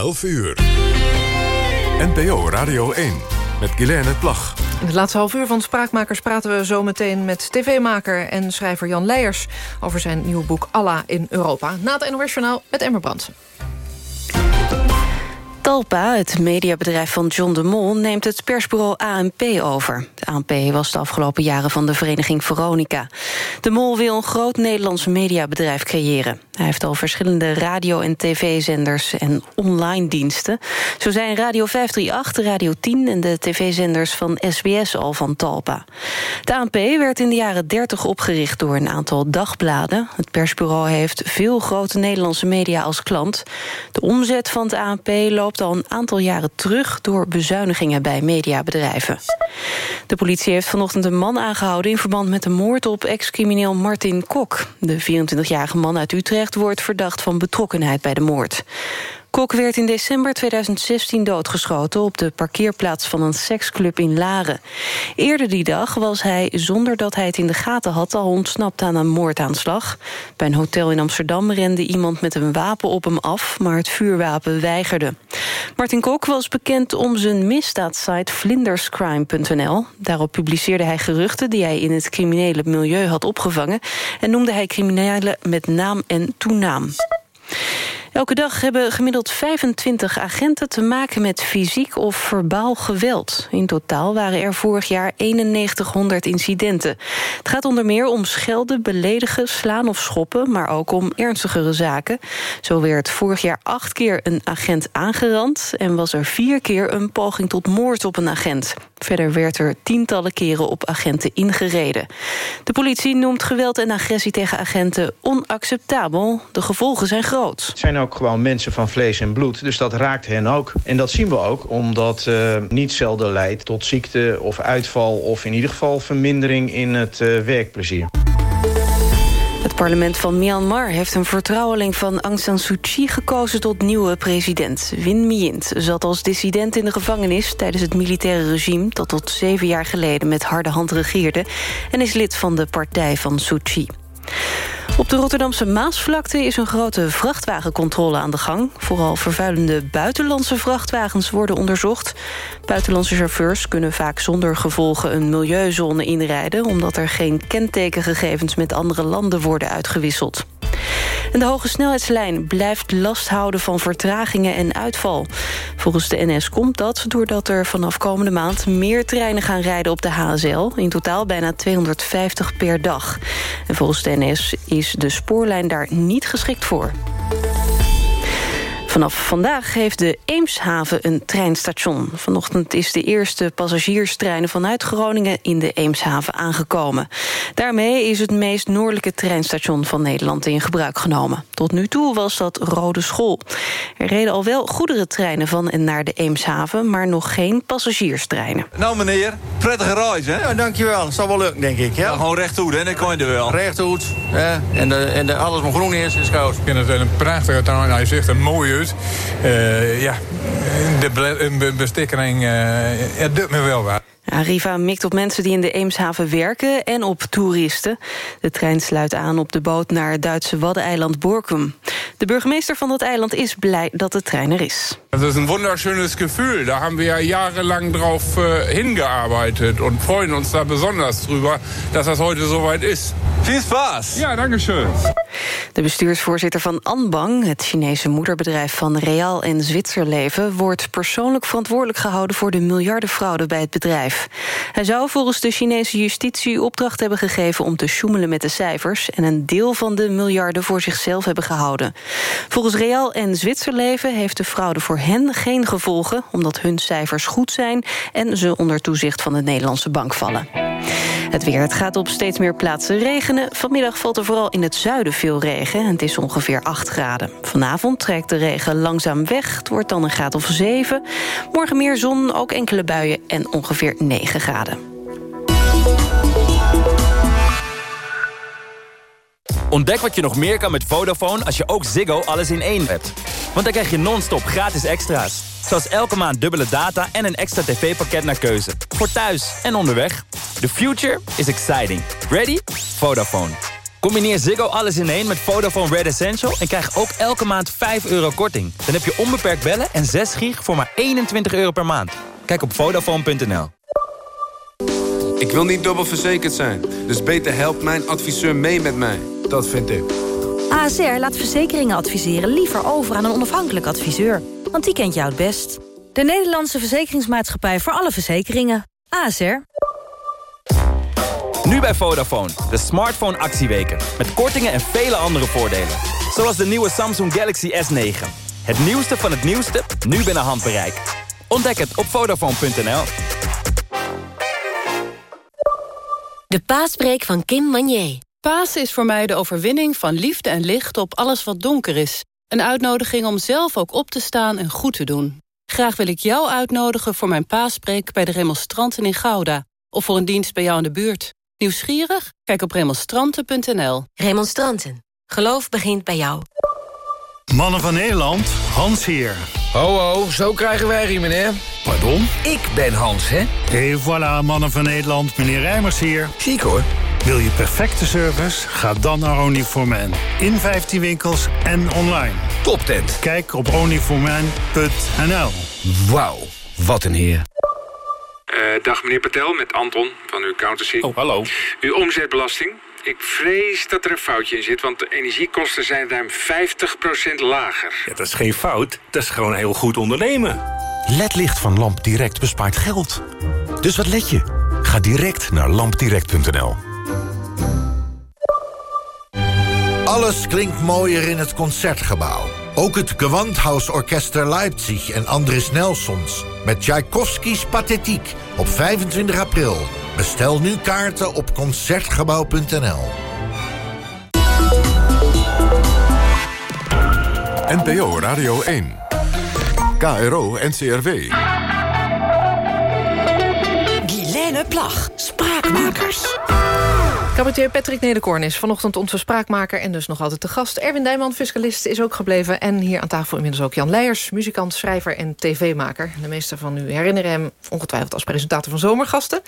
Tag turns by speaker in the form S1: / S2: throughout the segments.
S1: 11 uur. NPO Radio 1 met Guilaine Plag.
S2: In het laatste half uur van Spraakmakers praten we zo meteen met tv-maker en schrijver Jan Leijers over zijn nieuwe boek Allah in Europa. Na het NOS Journaal met Emmer.
S3: Talpa, het mediabedrijf van John de Mol, neemt het persbureau ANP over. De ANP was de afgelopen jaren van de vereniging Veronica. De Mol wil een groot Nederlands mediabedrijf creëren. Hij heeft al verschillende radio- en tv-zenders en online diensten. Zo zijn Radio 538, Radio 10 en de tv-zenders van SBS al van Talpa. De ANP werd in de jaren 30 opgericht door een aantal dagbladen. Het persbureau heeft veel grote Nederlandse media als klant. De omzet van het ANP loopt al een aantal jaren terug... door bezuinigingen bij mediabedrijven. De politie heeft vanochtend een man aangehouden... in verband met de moord op ex-crimineel Martin Kok. De 24-jarige man uit Utrecht wordt verdacht van betrokkenheid bij de moord. Kok werd in december 2016 doodgeschoten op de parkeerplaats van een seksclub in Laren. Eerder die dag was hij, zonder dat hij het in de gaten had, al ontsnapt aan een moordaanslag. Bij een hotel in Amsterdam rende iemand met een wapen op hem af, maar het vuurwapen weigerde. Martin Kok was bekend om zijn misdaadsite vlinderscrime.nl. Daarop publiceerde hij geruchten die hij in het criminele milieu had opgevangen en noemde hij criminelen met naam en toenaam. Elke dag hebben gemiddeld 25 agenten te maken met fysiek of verbaal geweld. In totaal waren er vorig jaar 9100 incidenten. Het gaat onder meer om schelden, beledigen, slaan of schoppen... maar ook om ernstigere zaken. Zo werd vorig jaar acht keer een agent aangerand... en was er vier keer een poging tot moord op een agent. Verder werd er tientallen keren op agenten ingereden. De politie noemt geweld en agressie tegen agenten onacceptabel. De gevolgen zijn groot.
S4: Ook gewoon mensen van vlees en bloed, dus dat raakt hen ook. En dat zien we ook, omdat uh, niet zelden leidt tot ziekte of uitval... of in ieder geval vermindering in het uh, werkplezier.
S3: Het parlement van Myanmar heeft een vertrouweling van Aung San Suu Kyi gekozen tot nieuwe president. Win Myint zat als dissident in de gevangenis tijdens het militaire regime dat tot zeven jaar geleden met harde hand regeerde en is lid van de partij van Suu Kyi. Op de Rotterdamse Maasvlakte is een grote vrachtwagencontrole aan de gang. Vooral vervuilende buitenlandse vrachtwagens worden onderzocht. Buitenlandse chauffeurs kunnen vaak zonder gevolgen een milieuzone inrijden... omdat er geen kentekengegevens met andere landen worden uitgewisseld. En de hoge snelheidslijn blijft last houden van vertragingen en uitval. Volgens de NS komt dat doordat er vanaf komende maand... meer treinen gaan rijden op de HSL. In totaal bijna 250 per dag. En volgens de NS is de spoorlijn daar niet geschikt voor. Vanaf vandaag heeft de Eemshaven een treinstation. Vanochtend is de eerste passagierstreinen vanuit Groningen in de Eemshaven aangekomen. Daarmee is het meest noordelijke treinstation van Nederland in gebruik genomen. Tot nu toe was dat Rode School. Er reden al wel goederentreinen van en naar de Eemshaven, maar nog geen passagierstreinen.
S5: Nou meneer, prettige reis hè?
S6: Ja, dankjewel. Zal wel lukken denk ik. Ja?
S5: ja gewoon rechthoed hè, dan kon je er wel.
S6: Rechthoed, ja. en, de, en de, alles wat groen is, is goud.
S7: Ik vind het een prachtige tuin. Hij zegt een mooie uit. Uh, ja, de bestikkering, uh, ja, doet me wel wat.
S3: Arriva mikt op mensen die in de Eemshaven werken en op toeristen. De trein sluit aan op de boot naar het Duitse waddeneiland Borkum. De burgemeester van dat eiland is blij dat de trein er is.
S7: Het is een wunderschönes Gefühl. Daar hebben we ja jarenlang drauf uh, hingearbeitet en freuen ons daar besonders drüber, dat het heute soweit is.
S5: Veel spaß!
S7: Ja, dankjewel.
S3: De bestuursvoorzitter van Anbang, het Chinese moederbedrijf van Real en Zwitserleven, wordt persoonlijk verantwoordelijk gehouden voor de miljardenfraude bij het bedrijf. Hij zou volgens de Chinese justitie opdracht hebben gegeven om te sjoemelen met de cijfers en een deel van de miljarden voor zichzelf hebben gehouden. Volgens Real en Zwitserleven heeft de fraude voor hen geen gevolgen, omdat hun cijfers goed zijn en ze onder toezicht van de Nederlandse bank vallen. Het weer. Het gaat op steeds meer plaatsen regenen. Vanmiddag valt er vooral in het zuiden veel regen. Het is ongeveer 8 graden. Vanavond trekt de regen langzaam weg. Het wordt dan een graad of 7. Morgen meer zon, ook enkele buien en ongeveer 9 graden.
S8: Ontdek wat je nog meer kan met Vodafone als je ook Ziggo alles in één hebt. Want dan krijg je non-stop gratis extra's. Zoals elke maand dubbele data en een extra tv-pakket naar keuze. Voor thuis en onderweg. The future is exciting. Ready? Vodafone. Combineer Ziggo alles in één met Vodafone Red Essential... en krijg ook elke maand 5 euro korting. Dan heb je onbeperkt bellen en 6 gig voor maar 21 euro per maand. Kijk op Vodafone.nl.
S9: Ik wil niet dubbel verzekerd zijn, dus beter helpt mijn adviseur mee met mij. Dat vind ik.
S10: ASR laat verzekeringen adviseren liever over aan een onafhankelijk adviseur. Want die kent jou het best. De Nederlandse Verzekeringsmaatschappij voor alle verzekeringen. ASR.
S8: Nu bij Vodafone, de smartphone actieweken. Met kortingen en vele andere voordelen. Zoals de nieuwe Samsung Galaxy S9. Het nieuwste van het nieuwste, nu binnen handbereik. Ontdek het op Vodafone.nl.
S11: De paasbreek van Kim Manier.
S12: Pasen is voor mij de overwinning van liefde en licht op alles wat donker is. Een uitnodiging om zelf ook op te staan en goed te doen. Graag wil ik jou uitnodigen voor mijn paaspreek bij de remonstranten in Gouda. Of voor een dienst bij jou in de buurt. Nieuwsgierig? Kijk op remonstranten.nl.
S11: Remonstranten. Geloof begint bij jou.
S13: Mannen van Nederland, Hans hier.
S14: Ho, ho, zo krijgen wij hier, meneer.
S13: Pardon?
S14: Ik ben Hans, hè?
S13: Et voilà, mannen van Nederland, meneer Rijmers hier.
S14: Ziek, hoor.
S13: Wil je perfecte service? Ga dan naar Onlyforman. In 15 winkels en online.
S14: Top tent.
S13: Kijk op onlyforman.nl.
S14: Wauw, wat een heer.
S15: Uh, dag meneer Patel, met Anton van uw accountancy.
S16: Oh, hallo.
S15: Uw omzetbelasting. Ik vrees dat er een foutje in zit, want de energiekosten zijn ruim 50% lager.
S16: Ja, dat is geen fout, dat is gewoon heel goed ondernemen.
S1: LED-licht van Lamp Direct bespaart geld. Dus wat let je? Ga direct naar lampdirect.nl.
S17: Alles klinkt mooier in het Concertgebouw. Ook het Gewandhausorchester Leipzig en Andris Nelsons... met Tchaikovskis Pathetiek op 25 april. Bestel nu kaarten op Concertgebouw.nl.
S1: NPO Radio 1. KRO NCRW.
S18: Guilaine Plag, Spraakmakers.
S2: Cabaretier Patrick Nederkorn is vanochtend onze spraakmaker... en dus nog altijd de gast. Erwin Dijman, fiscalist, is ook gebleven. En hier aan tafel inmiddels ook Jan Leijers... muzikant, schrijver en tv-maker. De meeste van u herinneren hem ongetwijfeld als presentator van Zomergasten.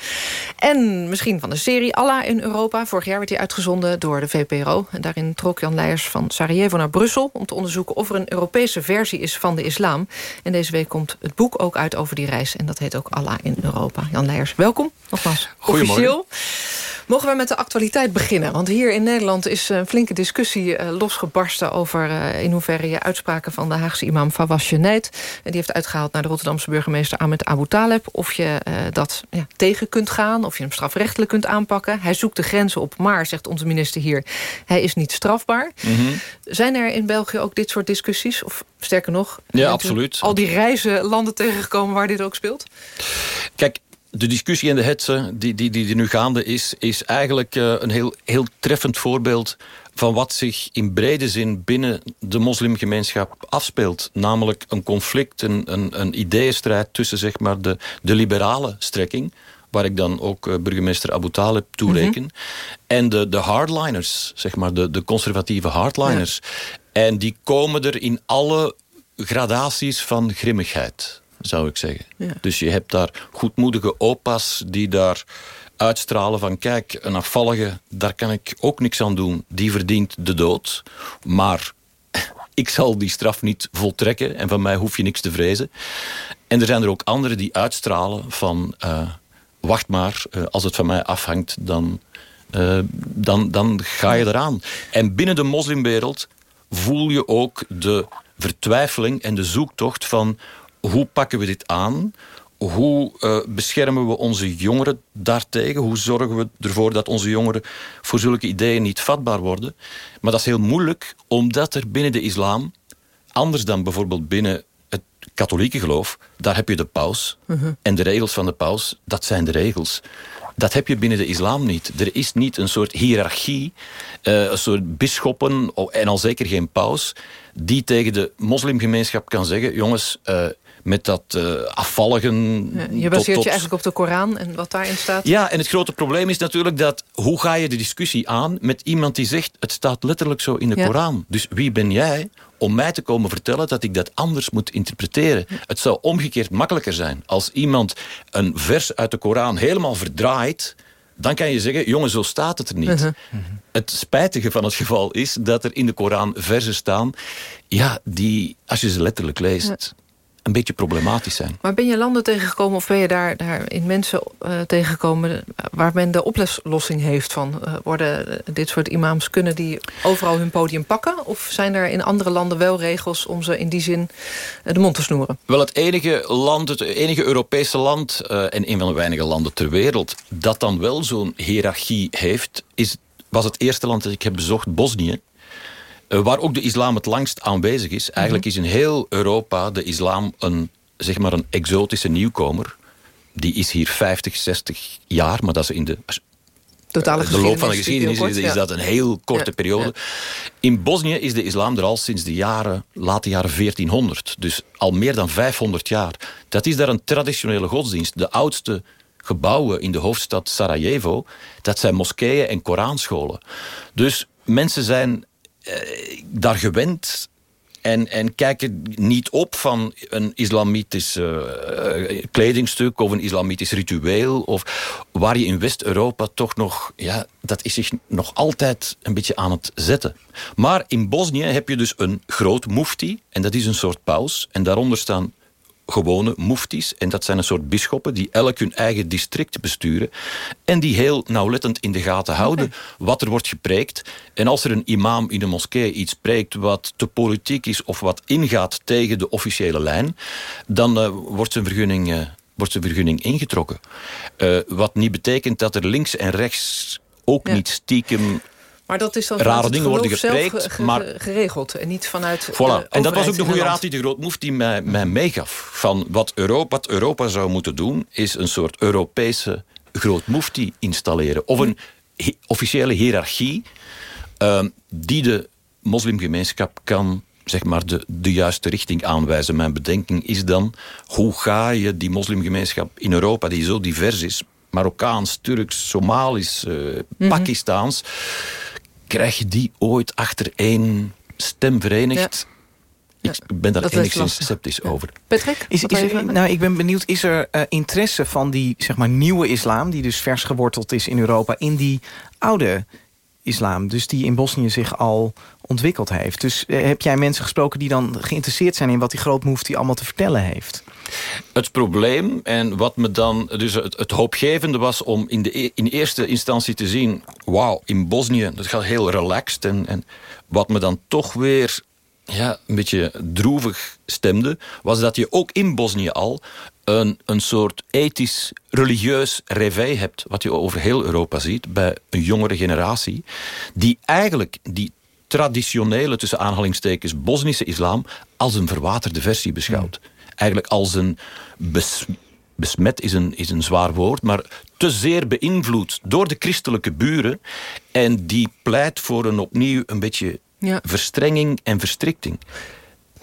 S2: En misschien van de serie Allah in Europa. Vorig jaar werd hij uitgezonden door de VPRO. En daarin trok Jan Leijers van Sarajevo naar Brussel... om te onderzoeken of er een Europese versie is van de islam. En deze week komt het boek ook uit over die reis. En dat heet ook Allah in Europa. Jan Leijers, welkom. Nogmaals, officieel. Mogen we met de actualiteit beginnen? Want hier in Nederland is een flinke discussie uh, losgebarsten... over uh, in hoeverre je uitspraken van de Haagse imam Fawaz Geneid... die heeft uitgehaald naar de Rotterdamse burgemeester Ahmed Abu Taleb... of je dat ja, tegen kunt gaan, of je hem strafrechtelijk kunt aanpakken. Hij zoekt de grenzen op, maar, zegt onze minister hier... hij is niet strafbaar. Mm -hmm. Zijn er in België ook dit soort discussies? Of sterker nog,
S19: ja, absoluut.
S2: al die reizen landen tegengekomen waar dit ook speelt?
S19: Kijk, de discussie en de hetze die, die, die, die nu gaande is... is eigenlijk uh, een heel, heel treffend voorbeeld van wat zich in brede zin binnen de moslimgemeenschap afspeelt. Namelijk een conflict, een, een, een ideeënstrijd tussen zeg maar, de, de liberale strekking waar ik dan ook uh, burgemeester Abu Talib toereken. Mm -hmm. En de, de hardliners, zeg maar, de, de conservatieve hardliners. Ja. En die komen er in alle gradaties van grimmigheid zou ik zeggen. Ja. Dus je hebt daar goedmoedige opa's die daar uitstralen van... kijk, een afvallige, daar kan ik ook niks aan doen. Die verdient de dood. Maar ik zal die straf niet voltrekken... en van mij hoef je niks te vrezen. En er zijn er ook anderen die uitstralen van... Uh, wacht maar, uh, als het van mij afhangt, dan, uh, dan, dan ga je eraan. En binnen de moslimwereld voel je ook de vertwijfeling en de zoektocht van hoe pakken we dit aan? Hoe uh, beschermen we onze jongeren daartegen? Hoe zorgen we ervoor dat onze jongeren voor zulke ideeën niet vatbaar worden? Maar dat is heel moeilijk, omdat er binnen de islam, anders dan bijvoorbeeld binnen het katholieke geloof, daar heb je de paus. Uh -huh. En de regels van de paus, dat zijn de regels. Dat heb je binnen de islam niet. Er is niet een soort hiërarchie, uh, een soort bisschoppen en al zeker geen paus, die tegen de moslimgemeenschap kan zeggen, jongens, uh, met dat uh, afvalligen...
S2: Je baseert tot, tot... je eigenlijk op de Koran en wat daarin staat?
S19: Ja, en het grote probleem is natuurlijk dat... hoe ga je de discussie aan met iemand die zegt... het staat letterlijk zo in de ja. Koran. Dus wie ben jij om mij te komen vertellen dat ik dat anders moet interpreteren? Het zou omgekeerd makkelijker zijn als iemand een vers uit de Koran helemaal verdraait dan kan je zeggen, jongen, zo staat het er niet.
S2: Mhm.
S19: Het spijtige van het geval is dat er in de Koran versen staan... ja, die, als je ze letterlijk leest, een beetje problematisch zijn.
S2: Maar ben je landen tegengekomen of ben je daar, daar in mensen eh, tegengekomen... waar men de oplossing heeft van... eh, worden dit soort imams, kunnen die overal hun podium pakken? Of zijn er in andere landen wel regels om ze in die zin eh, de mond te snoeren?
S19: Wel, het enige land, het enige Europese land... en een van de weinige landen ter wereld... dat dan wel zo'n hiërarchie heeft... Is, was het eerste land dat ik heb bezocht, Bosnië. Eh, waar ook de islam het langst aanwezig is. Eigenlijk is in heel Europa de islam een, zeg maar een exotische nieuwkomer. Die is hier 50, 60 jaar, maar dat is in de
S2: Totale
S19: de loop van de
S2: geschiedenis
S19: is, dat een heel korte
S2: Ja,
S19: periode. In Bosnië is de islam er al sinds de jaren, late jaren 1400. Dus al meer dan 500 jaar. Dat is daar een traditionele godsdienst. De oudste gebouwen in de hoofdstad Sarajevo... dat zijn moskeeën en Koranscholen. Dus mensen zijn eh, daar gewend en, en kijken niet op van een islamitisch eh, eh, kledingstuk of een islamitisch ritueel. Of waar je in West-Europa toch nog, ja, dat is zich nog altijd een beetje aan het zetten. Maar in Bosnië heb je dus een groot mufti, en dat is een soort paus. En daaronder staan gewone muftis. En dat zijn een soort bisschoppen die elk hun eigen district besturen. En die heel nauwlettend in de gaten houden wat er wordt gepreekt. En als er een imam in de moskee iets spreekt wat te politiek is... of wat ingaat tegen de officiële lijn... dan eh, wordt zijn vergunning... eh, wordt zijn vergunning ingetrokken. Eh, wat niet betekent dat er links en rechts ook niet stiekem
S2: Maar dat is dan
S19: Rare dingen worden gepreekt,
S2: ge- ge-
S19: maar-
S2: geregeld. En niet vanuit
S19: Voilà. En dat was ook de goede raad die de groot mufti mij, mij meegaf. Van wat Europa, wat Europa zou moeten doen, is een soort Europese groot mufti installeren. Of een officiële hiërarchie ehm, die de moslimgemeenschap kan zeg maar de, de juiste richting aanwijzen. Mijn bedenking is dan, hoe ga je die moslimgemeenschap in Europa, die zo divers is, Marokkaans, Turks, Somalisch,
S2: Mhm.
S19: Pakistaans, krijg je die ooit achter één stem verenigd? Ik ben daar enigszins sceptisch over.
S2: Patrick?
S20: Is, nou, ik ben benieuwd, is er eh, interesse van die zeg maar, nieuwe islam... die dus vers geworteld is in Europa, in die oude islam... dus die in Bosnië zich al ontwikkeld heeft? Dus eh, heb jij mensen gesproken die dan geïnteresseerd zijn... in wat die grootmoefti allemaal te vertellen heeft?
S19: Het probleem en wat me dan, dus het, hoopgevende was om in, de, e- in eerste instantie te zien, wauw, in Bosnië, dat gaat heel relaxed. En, en wat me dan toch weer ja, een beetje droevig stemde, was dat je ook in Bosnië al een, een soort ethisch, religieus réveil hebt, wat je over heel Europa ziet, bij een jongere generatie, die eigenlijk die traditionele, tussen aanhalingstekens, Bosnische islam als een verwaterde versie beschouwt. Eigenlijk als een bes- besmet is een, is een zwaar woord, maar te zeer beïnvloed door de christelijke buren. En die pleit voor een opnieuw een beetje
S2: Ja.
S19: verstrenging en verstrikting.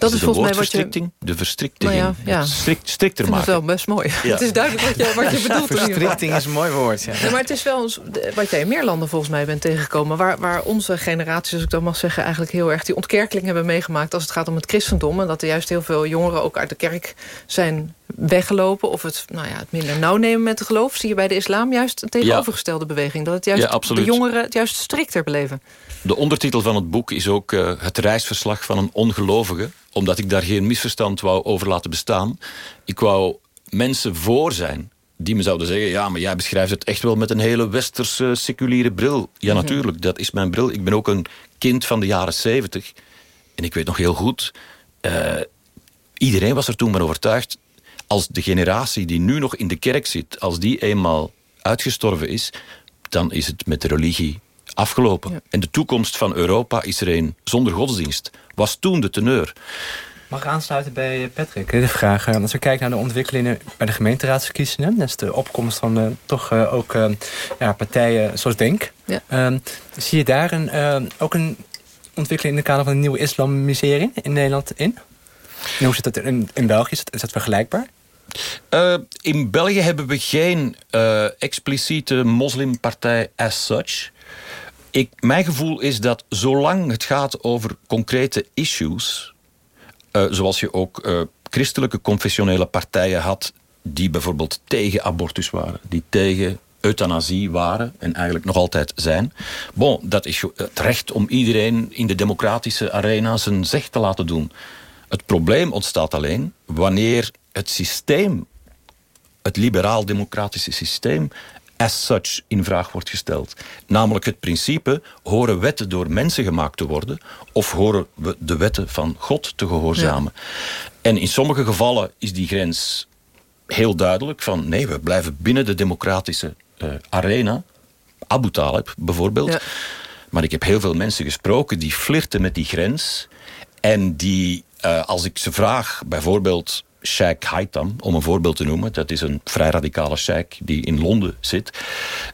S2: Dat is
S19: een
S2: volgens mij wat je-?
S19: De verstrikting.
S2: Nou ja, ja.
S19: Het Strikt, strikter
S2: Ik vind het
S19: maken.
S2: wel best mooi.
S19: Ja.
S2: Het is duidelijk wat je, wat je bedoelt.
S20: Verstrikting is een mooi woord, ja.
S2: Ja, maar het is wel eens- de- wat jij in meer landen volgens mij bent tegengekomen... Waar, waar onze generaties, als ik dat mag zeggen... eigenlijk heel erg die ontkerkeling hebben meegemaakt... als het gaat om het christendom. En dat er juist heel veel jongeren ook uit de kerk zijn weggelopen... of het, nou ja, het minder nauw nemen met het geloof. Zie je bij de islam juist een tegenovergestelde beweging. Dat het juist de jongeren het juist strikter beleven.
S19: De ondertitel van het boek is ook eh, het reisverslag van een ongelovige. Omdat ik daar geen misverstand wou over laten bestaan. Ik wou mensen voor zijn die me zouden zeggen... ja, maar jij beschrijft het echt wel met een hele westerse seculiere bril. Ja,
S21: Mhm.
S19: natuurlijk, dat is mijn bril. Ik ben ook een kind van de jaren zeventig. En ik weet nog heel goed... eh, iedereen was er toen van overtuigd... als de generatie die nu nog in de kerk zit... als die eenmaal uitgestorven is... dan is het met de religie afgelopen. En de toekomst van Europa is er een zonder godsdienst. Was toen de teneur.
S21: Mag ik aansluiten bij Patrick? De vraag, eh, als we kijken naar de ontwikkelingen bij de gemeenteraadsverkiezingen... dat is de opkomst van eh, toch eh, ook eh, ja, partijen zoals Denk.
S2: Ja.
S21: Ehm, zie je daar een, eh, ook een ontwikkeling in het kader van een nieuwe islamisering in Nederland in? En hoe zit dat in, in België? Is dat, is dat vergelijkbaar?
S19: Eh, in België hebben we geen eh, expliciete moslimpartij as such. Ik, mijn gevoel is dat zolang het gaat over concrete issues... eh, zoals je ook eh, christelijke confessionele partijen had... die bijvoorbeeld tegen abortus waren, die tegen euthanasie waren en eigenlijk nog altijd zijn. Bon, dat is het recht om iedereen in de democratische arena zijn zeg te laten doen. Het probleem ontstaat alleen wanneer het systeem, het liberaal-democratische systeem, as such in vraag wordt gesteld. Namelijk het principe, horen wetten door mensen gemaakt te worden... of horen we de wetten van God te gehoorzamen? En in sommige gevallen is die grens heel duidelijk van... nee, we blijven binnen de democratische uh, arena. Abu Talib bijvoorbeeld. Maar ik heb heel veel mensen gesproken die flirten met die grens... en die, uh, als ik ze vraag, bijvoorbeeld Sheikh Haitham, om een voorbeeld te noemen. Dat is een vrij radicale sheikh die in Londen zit.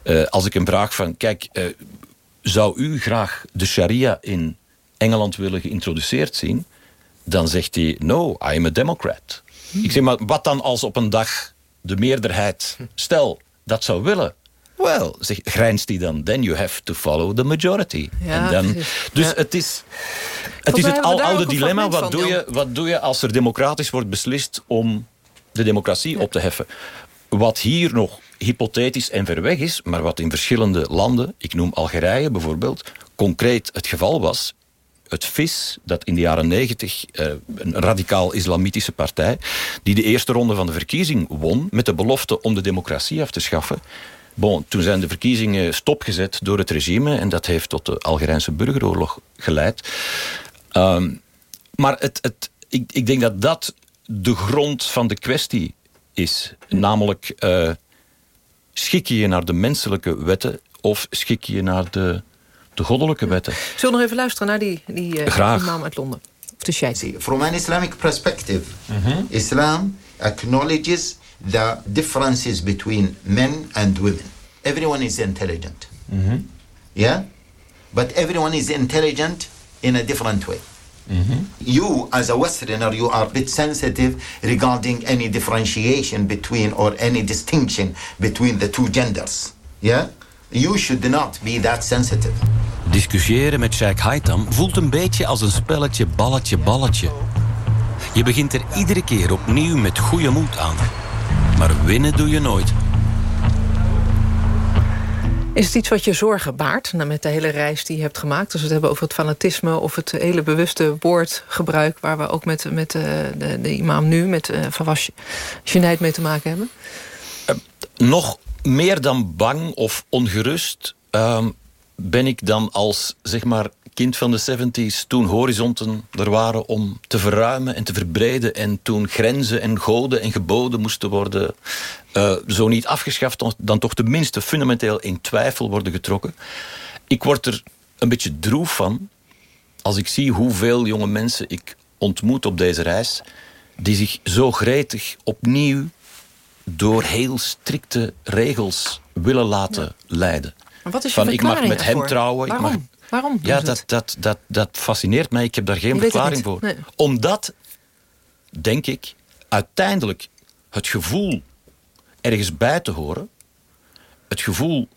S19: Uh, als ik hem vraag van, kijk, uh, zou u graag de sharia in Engeland willen geïntroduceerd zien? Dan zegt hij, no, I am a democrat. Ik zeg, maar wat dan als op een dag de meerderheid, stel, dat zou willen... Wel, grijnst hij dan, then you have to follow the majority.
S2: Ja,
S19: dan, dus ja. het is, het, is het aloude dilemma, wat, doe je, wat doe je als er democratisch wordt beslist om de democratie ja. op te heffen? Wat hier nog hypothetisch en ver weg is, maar wat in verschillende landen, ik noem Algerije bijvoorbeeld, concreet het geval was, het VIS, dat in de jaren negentig, uh, een radicaal-islamitische partij, die de eerste ronde van de verkiezing won met de belofte om de democratie af te schaffen, Bon, toen zijn de verkiezingen stopgezet door het regime... en dat heeft tot de Algerijnse burgeroorlog geleid. Um, maar het, het, ik, ik denk dat dat de grond van de kwestie is. Namelijk, uh, schik je je naar de menselijke wetten... of schik je je naar de, de goddelijke wetten?
S2: Zullen we nog even luisteren naar die, die uh,
S19: Graag.
S2: imam uit Londen? Of de sheikh?
S22: From an Islamic perspective, -hmm. Islam acknowledges the differences between men and women. Everyone is intelligent.
S19: Mm -hmm.
S22: Yeah? But everyone is intelligent in a different way.
S19: Mm -hmm.
S22: You, as a Westerner, you are a bit sensitive regarding any differentiation between or any distinction between the two genders. Yeah? You should not be that sensitive.
S23: Discussiëren met Sheikh Haitham voelt een beetje als een spelletje balletje balletje. Je begint er iedere keer opnieuw met goede moed aan. Maar winnen doe je nooit.
S2: Is het iets wat je zorgen baart nou, met de hele reis die je hebt gemaakt? Als we het hebben over het fanatisme of het hele bewuste woordgebruik... waar we ook met, met uh, de, de imam nu, met uh, Wasjeneid mee te maken hebben?
S19: Uh, nog meer dan bang of ongerust ehm, ben ik dan als zeg maar, kind van de 70s... toen horizonten er waren om te verruimen en te verbreden... en toen grenzen en goden en geboden moesten worden... Uh, zo niet afgeschaft, dan toch tenminste fundamenteel in twijfel worden getrokken. Ik word er een beetje droef van... als ik zie hoeveel jonge mensen ik ontmoet op deze reis... die zich zo gretig opnieuw door heel strikte regels willen laten ja. leiden.
S2: Wat is
S19: van,
S2: ik
S19: mag met hem trouwen.
S2: Waarom?
S19: Ik mag,
S2: Waarom
S19: ja, dat, dat, dat, dat fascineert mij. Ik heb daar geen verklaring voor.
S2: Nee.
S19: Omdat, denk ik, uiteindelijk het gevoel ergens bij te horen... het gevoel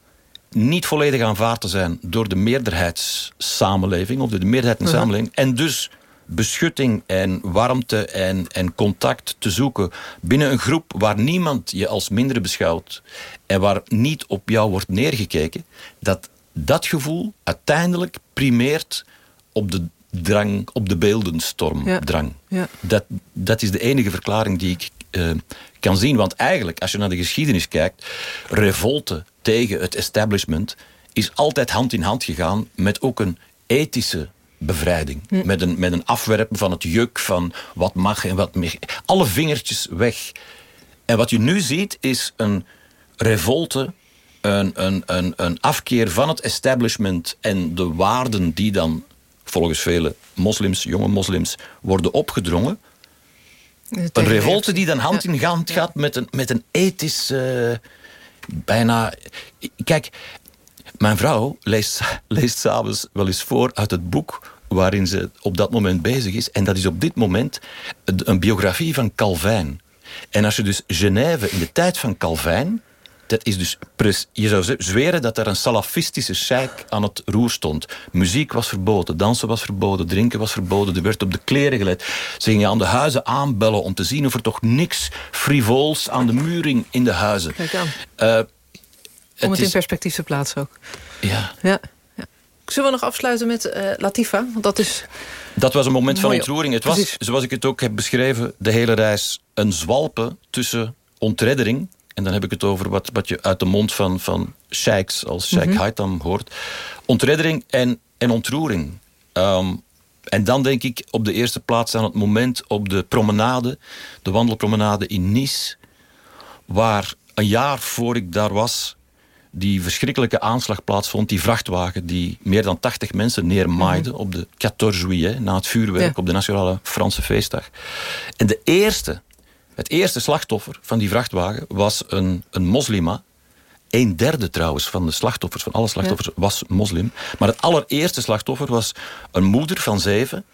S19: niet volledig aanvaard te zijn door de meerderheidssamenleving... of de meerderheid in de
S2: Mhm.
S19: samenleving... en dus beschutting en warmte en, en contact te zoeken... binnen een groep waar niemand je als minder beschouwt... en waar niet op jou wordt neergekeken... dat dat gevoel uiteindelijk primeert op de drang, op de beeldenstormdrang.
S2: Ja.
S19: Dat, dat is de enige verklaring die ik eh, kan zien. Want eigenlijk, als je naar de geschiedenis kijkt... revolte tegen het establishment... is altijd hand in hand gegaan met ook een ethische bevrijding.
S2: Hm.
S19: Met, een, met een afwerpen van het juk van wat mag en wat mag. Alle vingertjes weg. En wat je nu ziet is een revolte... Een, een, een, een afkeer van het establishment en de waarden die dan volgens vele moslims, jonge moslims, worden opgedrongen. Een revolte die dan hand in hand gaat met een, met een ethisch... bijna... Kijk, mijn vrouw leest, leest s'avonds wel eens voor uit het boek waarin ze op dat moment bezig is. En dat is op dit moment een biografie van Calvijn. En als je dus Genève in de tijd van Calvijn... Dat is dus je zou zweren dat er een salafistische sheik aan het roer stond. Muziek was verboden, dansen was verboden, drinken was verboden. Er werd op de kleren gelet. Ze gingen aan de huizen aanbellen om te zien of er toch niks frivols aan de muring in de huizen.
S2: Kijk aan.
S19: Eh,
S2: Om het in
S19: is-
S2: perspectief te plaatsen ook.
S19: Ja.
S2: Ja. Zullen we nog afsluiten met eh, Latifa? Want dat is...
S19: Dat was een moment van
S2: Mooi,
S19: ontroering. Het was,
S2: precies.
S19: zoals ik het ook heb beschreven, de hele reis een zwalpen tussen ontreddering. En dan heb ik het over wat, wat je uit de mond van, van sheiks als Sheikh
S2: Mhm.
S19: Haitham hoort. Ontreddering en, en ontroering. Ehm, en dan denk ik op de eerste plaats aan het moment op de promenade, de wandelpromenade in Nice, waar een jaar voor ik daar was, die verschrikkelijke aanslag plaatsvond, die vrachtwagen die meer dan 80 mensen neermaaide op de 14 juillet, na het vuurwerk
S2: Ja.
S19: op de Nationale Franse Feestdag. En de eerste, het eerste slachtoffer van die vrachtwagen was een, een moslima. Een derde trouwens van de slachtoffers, van alle slachtoffers, was moslim. Maar het allereerste slachtoffer was een moeder van zeven.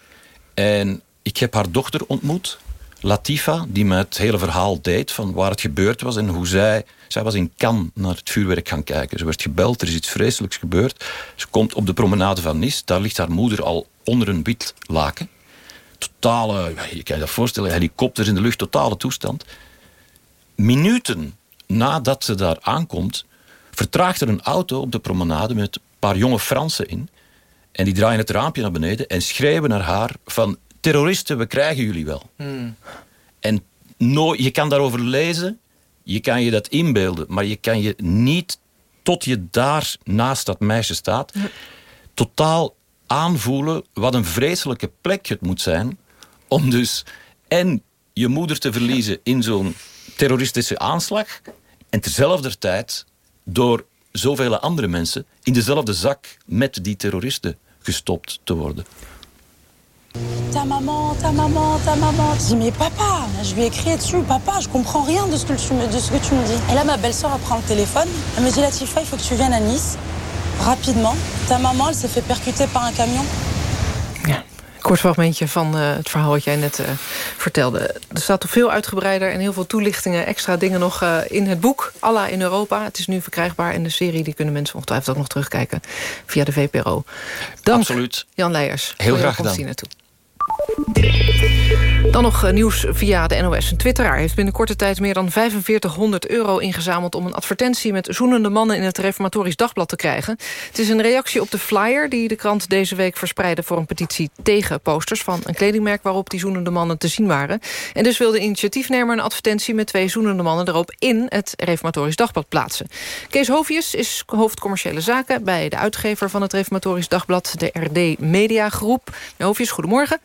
S19: En ik heb haar dochter ontmoet, Latifa, die me het hele verhaal deed van waar het gebeurd was en hoe zij... Zij was in Cannes naar het vuurwerk gaan kijken. Ze werd gebeld, er is iets vreselijks gebeurd. Ze komt op de promenade van Nice, daar ligt haar moeder al onder een wit laken. Totale, je kan je dat voorstellen, helikopters in de lucht, totale toestand. Minuten nadat ze daar aankomt, vertraagt er een auto op de promenade met een paar jonge Fransen in. En die draaien het raampje naar beneden en schreeuwen naar haar van... terroristen, we krijgen jullie wel. En no, je kan daarover lezen, je kan je dat inbeelden... maar je kan je niet, tot je daar naast dat meisje staat... totaal aanvoelen wat een vreselijke plek het moet zijn... om dus en je moeder te verliezen in zo'n terroristische aanslag... en terzelfde tijd door zoveel andere mensen... in dezelfde zak met die terroristen gestopt te worden.
S24: Ta maman, ta maman, ta maman. Je dis, mais papa, je lui ai crié dessus, papa, je comprends rien de ce que tu me, de ce que tu me dis. Et là, ma belle-sœur, elle prend le téléphone. Elle me dit, Latifa, il faut que tu viennes à Nice, rapidement. Ta maman, elle s'est fait percuter par un camion.
S2: Kort fragmentje van eh, het verhaal wat jij net eh, vertelde. Er staat toch veel uitgebreider en heel veel toelichtingen... extra dingen nog eh, in het boek. Allah in Europa. Het is nu verkrijgbaar in de serie. Die kunnen mensen ongetwijfeld ook nog terugkijken via de VPRO. Dank,
S19: Absoluut.
S2: Jan Leijers.
S19: Heel graag gedaan.
S2: hier naartoe. Dan nog eh, nieuws via de NOS. Een twitteraar heeft binnen korte tijd meer dan 4500 euro ingezameld... om een advertentie met zoenende mannen in het Reformatorisch Dagblad te krijgen. Het is een reactie op de flyer die de krant deze week verspreidde... voor een petitie tegen posters van een kledingmerk... waarop die zoenende mannen te zien waren. En dus wilde initiatiefnemer een advertentie... met twee zoenende mannen erop in het Reformatorisch Dagblad plaatsen. Kees Hovius is hoofd commerciële zaken... bij de uitgever van het Reformatorisch Dagblad, de RD Media Groep. Hovius, goedemorgen.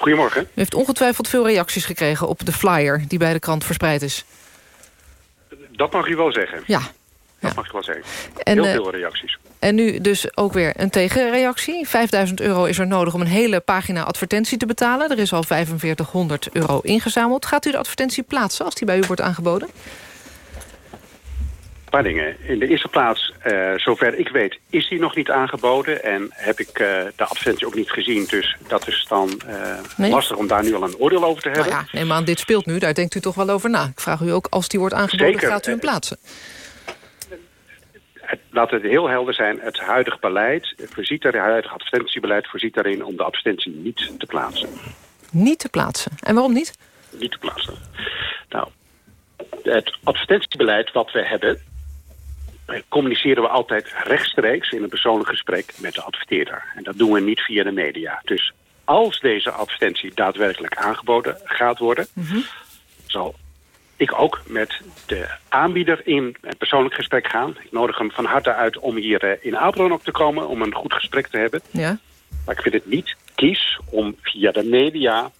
S25: Goedemorgen.
S2: U heeft ongetwijfeld veel reacties gekregen op de flyer die bij de krant verspreid is.
S25: Dat mag u wel zeggen.
S2: Ja.
S25: Dat mag u wel zeggen.
S2: En,
S25: Heel
S2: eh,
S25: veel reacties.
S2: En nu dus ook weer een tegenreactie. 5000 euro is er nodig om een hele pagina advertentie te betalen. Er is al 4500 euro ingezameld. Gaat u de advertentie plaatsen als die bij u wordt aangeboden?
S25: Paar dingen. In de eerste plaats, eh, zover ik weet, is die nog niet aangeboden. En heb ik eh, de advertentie ook niet gezien. Dus dat is dan eh,
S2: Nee?
S25: lastig om daar nu al een oordeel over te hebben.
S2: Nou ja, neem aan, dit speelt nu. Daar denkt u toch wel over na. Ik vraag u ook, als die wordt aangeboden,
S25: Zeker.
S2: gaat u hem plaatsen?
S25: Laat het heel helder zijn. Het huidige beleid, voorziet er, het huidige advertentiebeleid voorziet erin om de advertentie niet te plaatsen.
S2: Niet te plaatsen. En waarom niet?
S25: Niet te plaatsen. Nou, het advertentiebeleid wat we hebben... eh, communiceren we altijd rechtstreeks in een persoonlijk gesprek met de adverteerder. En dat doen we niet via de media. Dus als deze advertentie daadwerkelijk aangeboden gaat worden... zal ik ook met de aanbieder in een persoonlijk gesprek gaan. Ik nodig hem van harte uit om hier eh, in Apeldoorn ook te komen... om een goed gesprek te hebben.
S2: Ja.
S25: Maar ik vind het niet kies om via de media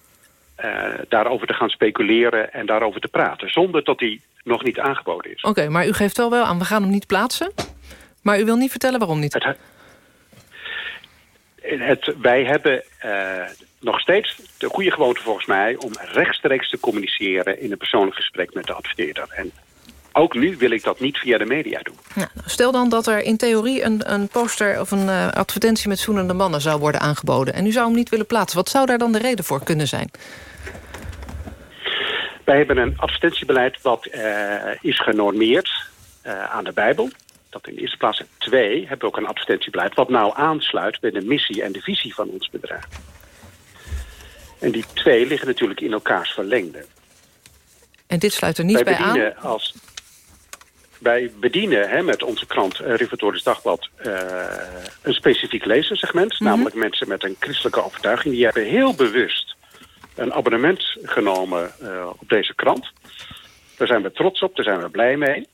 S25: eh, daarover te gaan speculeren en daarover te praten. Zonder dat die nog niet aangeboden is.
S2: Oké, maar u geeft wel wel aan, we gaan hem niet plaatsen. Maar u wil niet vertellen waarom niet.
S25: Het, het, wij hebben eh, nog steeds de goede gewoonte volgens mij... om rechtstreeks te communiceren in een persoonlijk gesprek met de adverteerder. En ook nu wil ik dat niet via de media doen.
S2: Nou, stel dan dat er in theorie een, een poster of een eh, advertentie met zoenende mannen zou worden aangeboden. En u zou hem niet willen plaatsen. Wat zou daar dan de reden voor kunnen zijn?
S25: Wij hebben een advertentiebeleid wat eh, is genormeerd eh, aan de Bijbel. Dat in de eerste plaats. En twee, hebben we ook een advertentiebeleid... wat nou aansluit bij de missie en de visie van ons bedrijf. En die twee liggen natuurlijk in elkaars verlengde.
S2: En dit sluit er niet
S25: Wij
S2: bij aan?
S25: als... Wij bedienen hè, met onze krant uh, Rivertoris Dagblad uh, een specifiek lezersegment.
S2: Mhm.
S25: Namelijk mensen met een christelijke overtuiging. Die hebben heel bewust een abonnement genomen uh, op deze krant. Daar zijn we trots op, daar zijn we blij mee.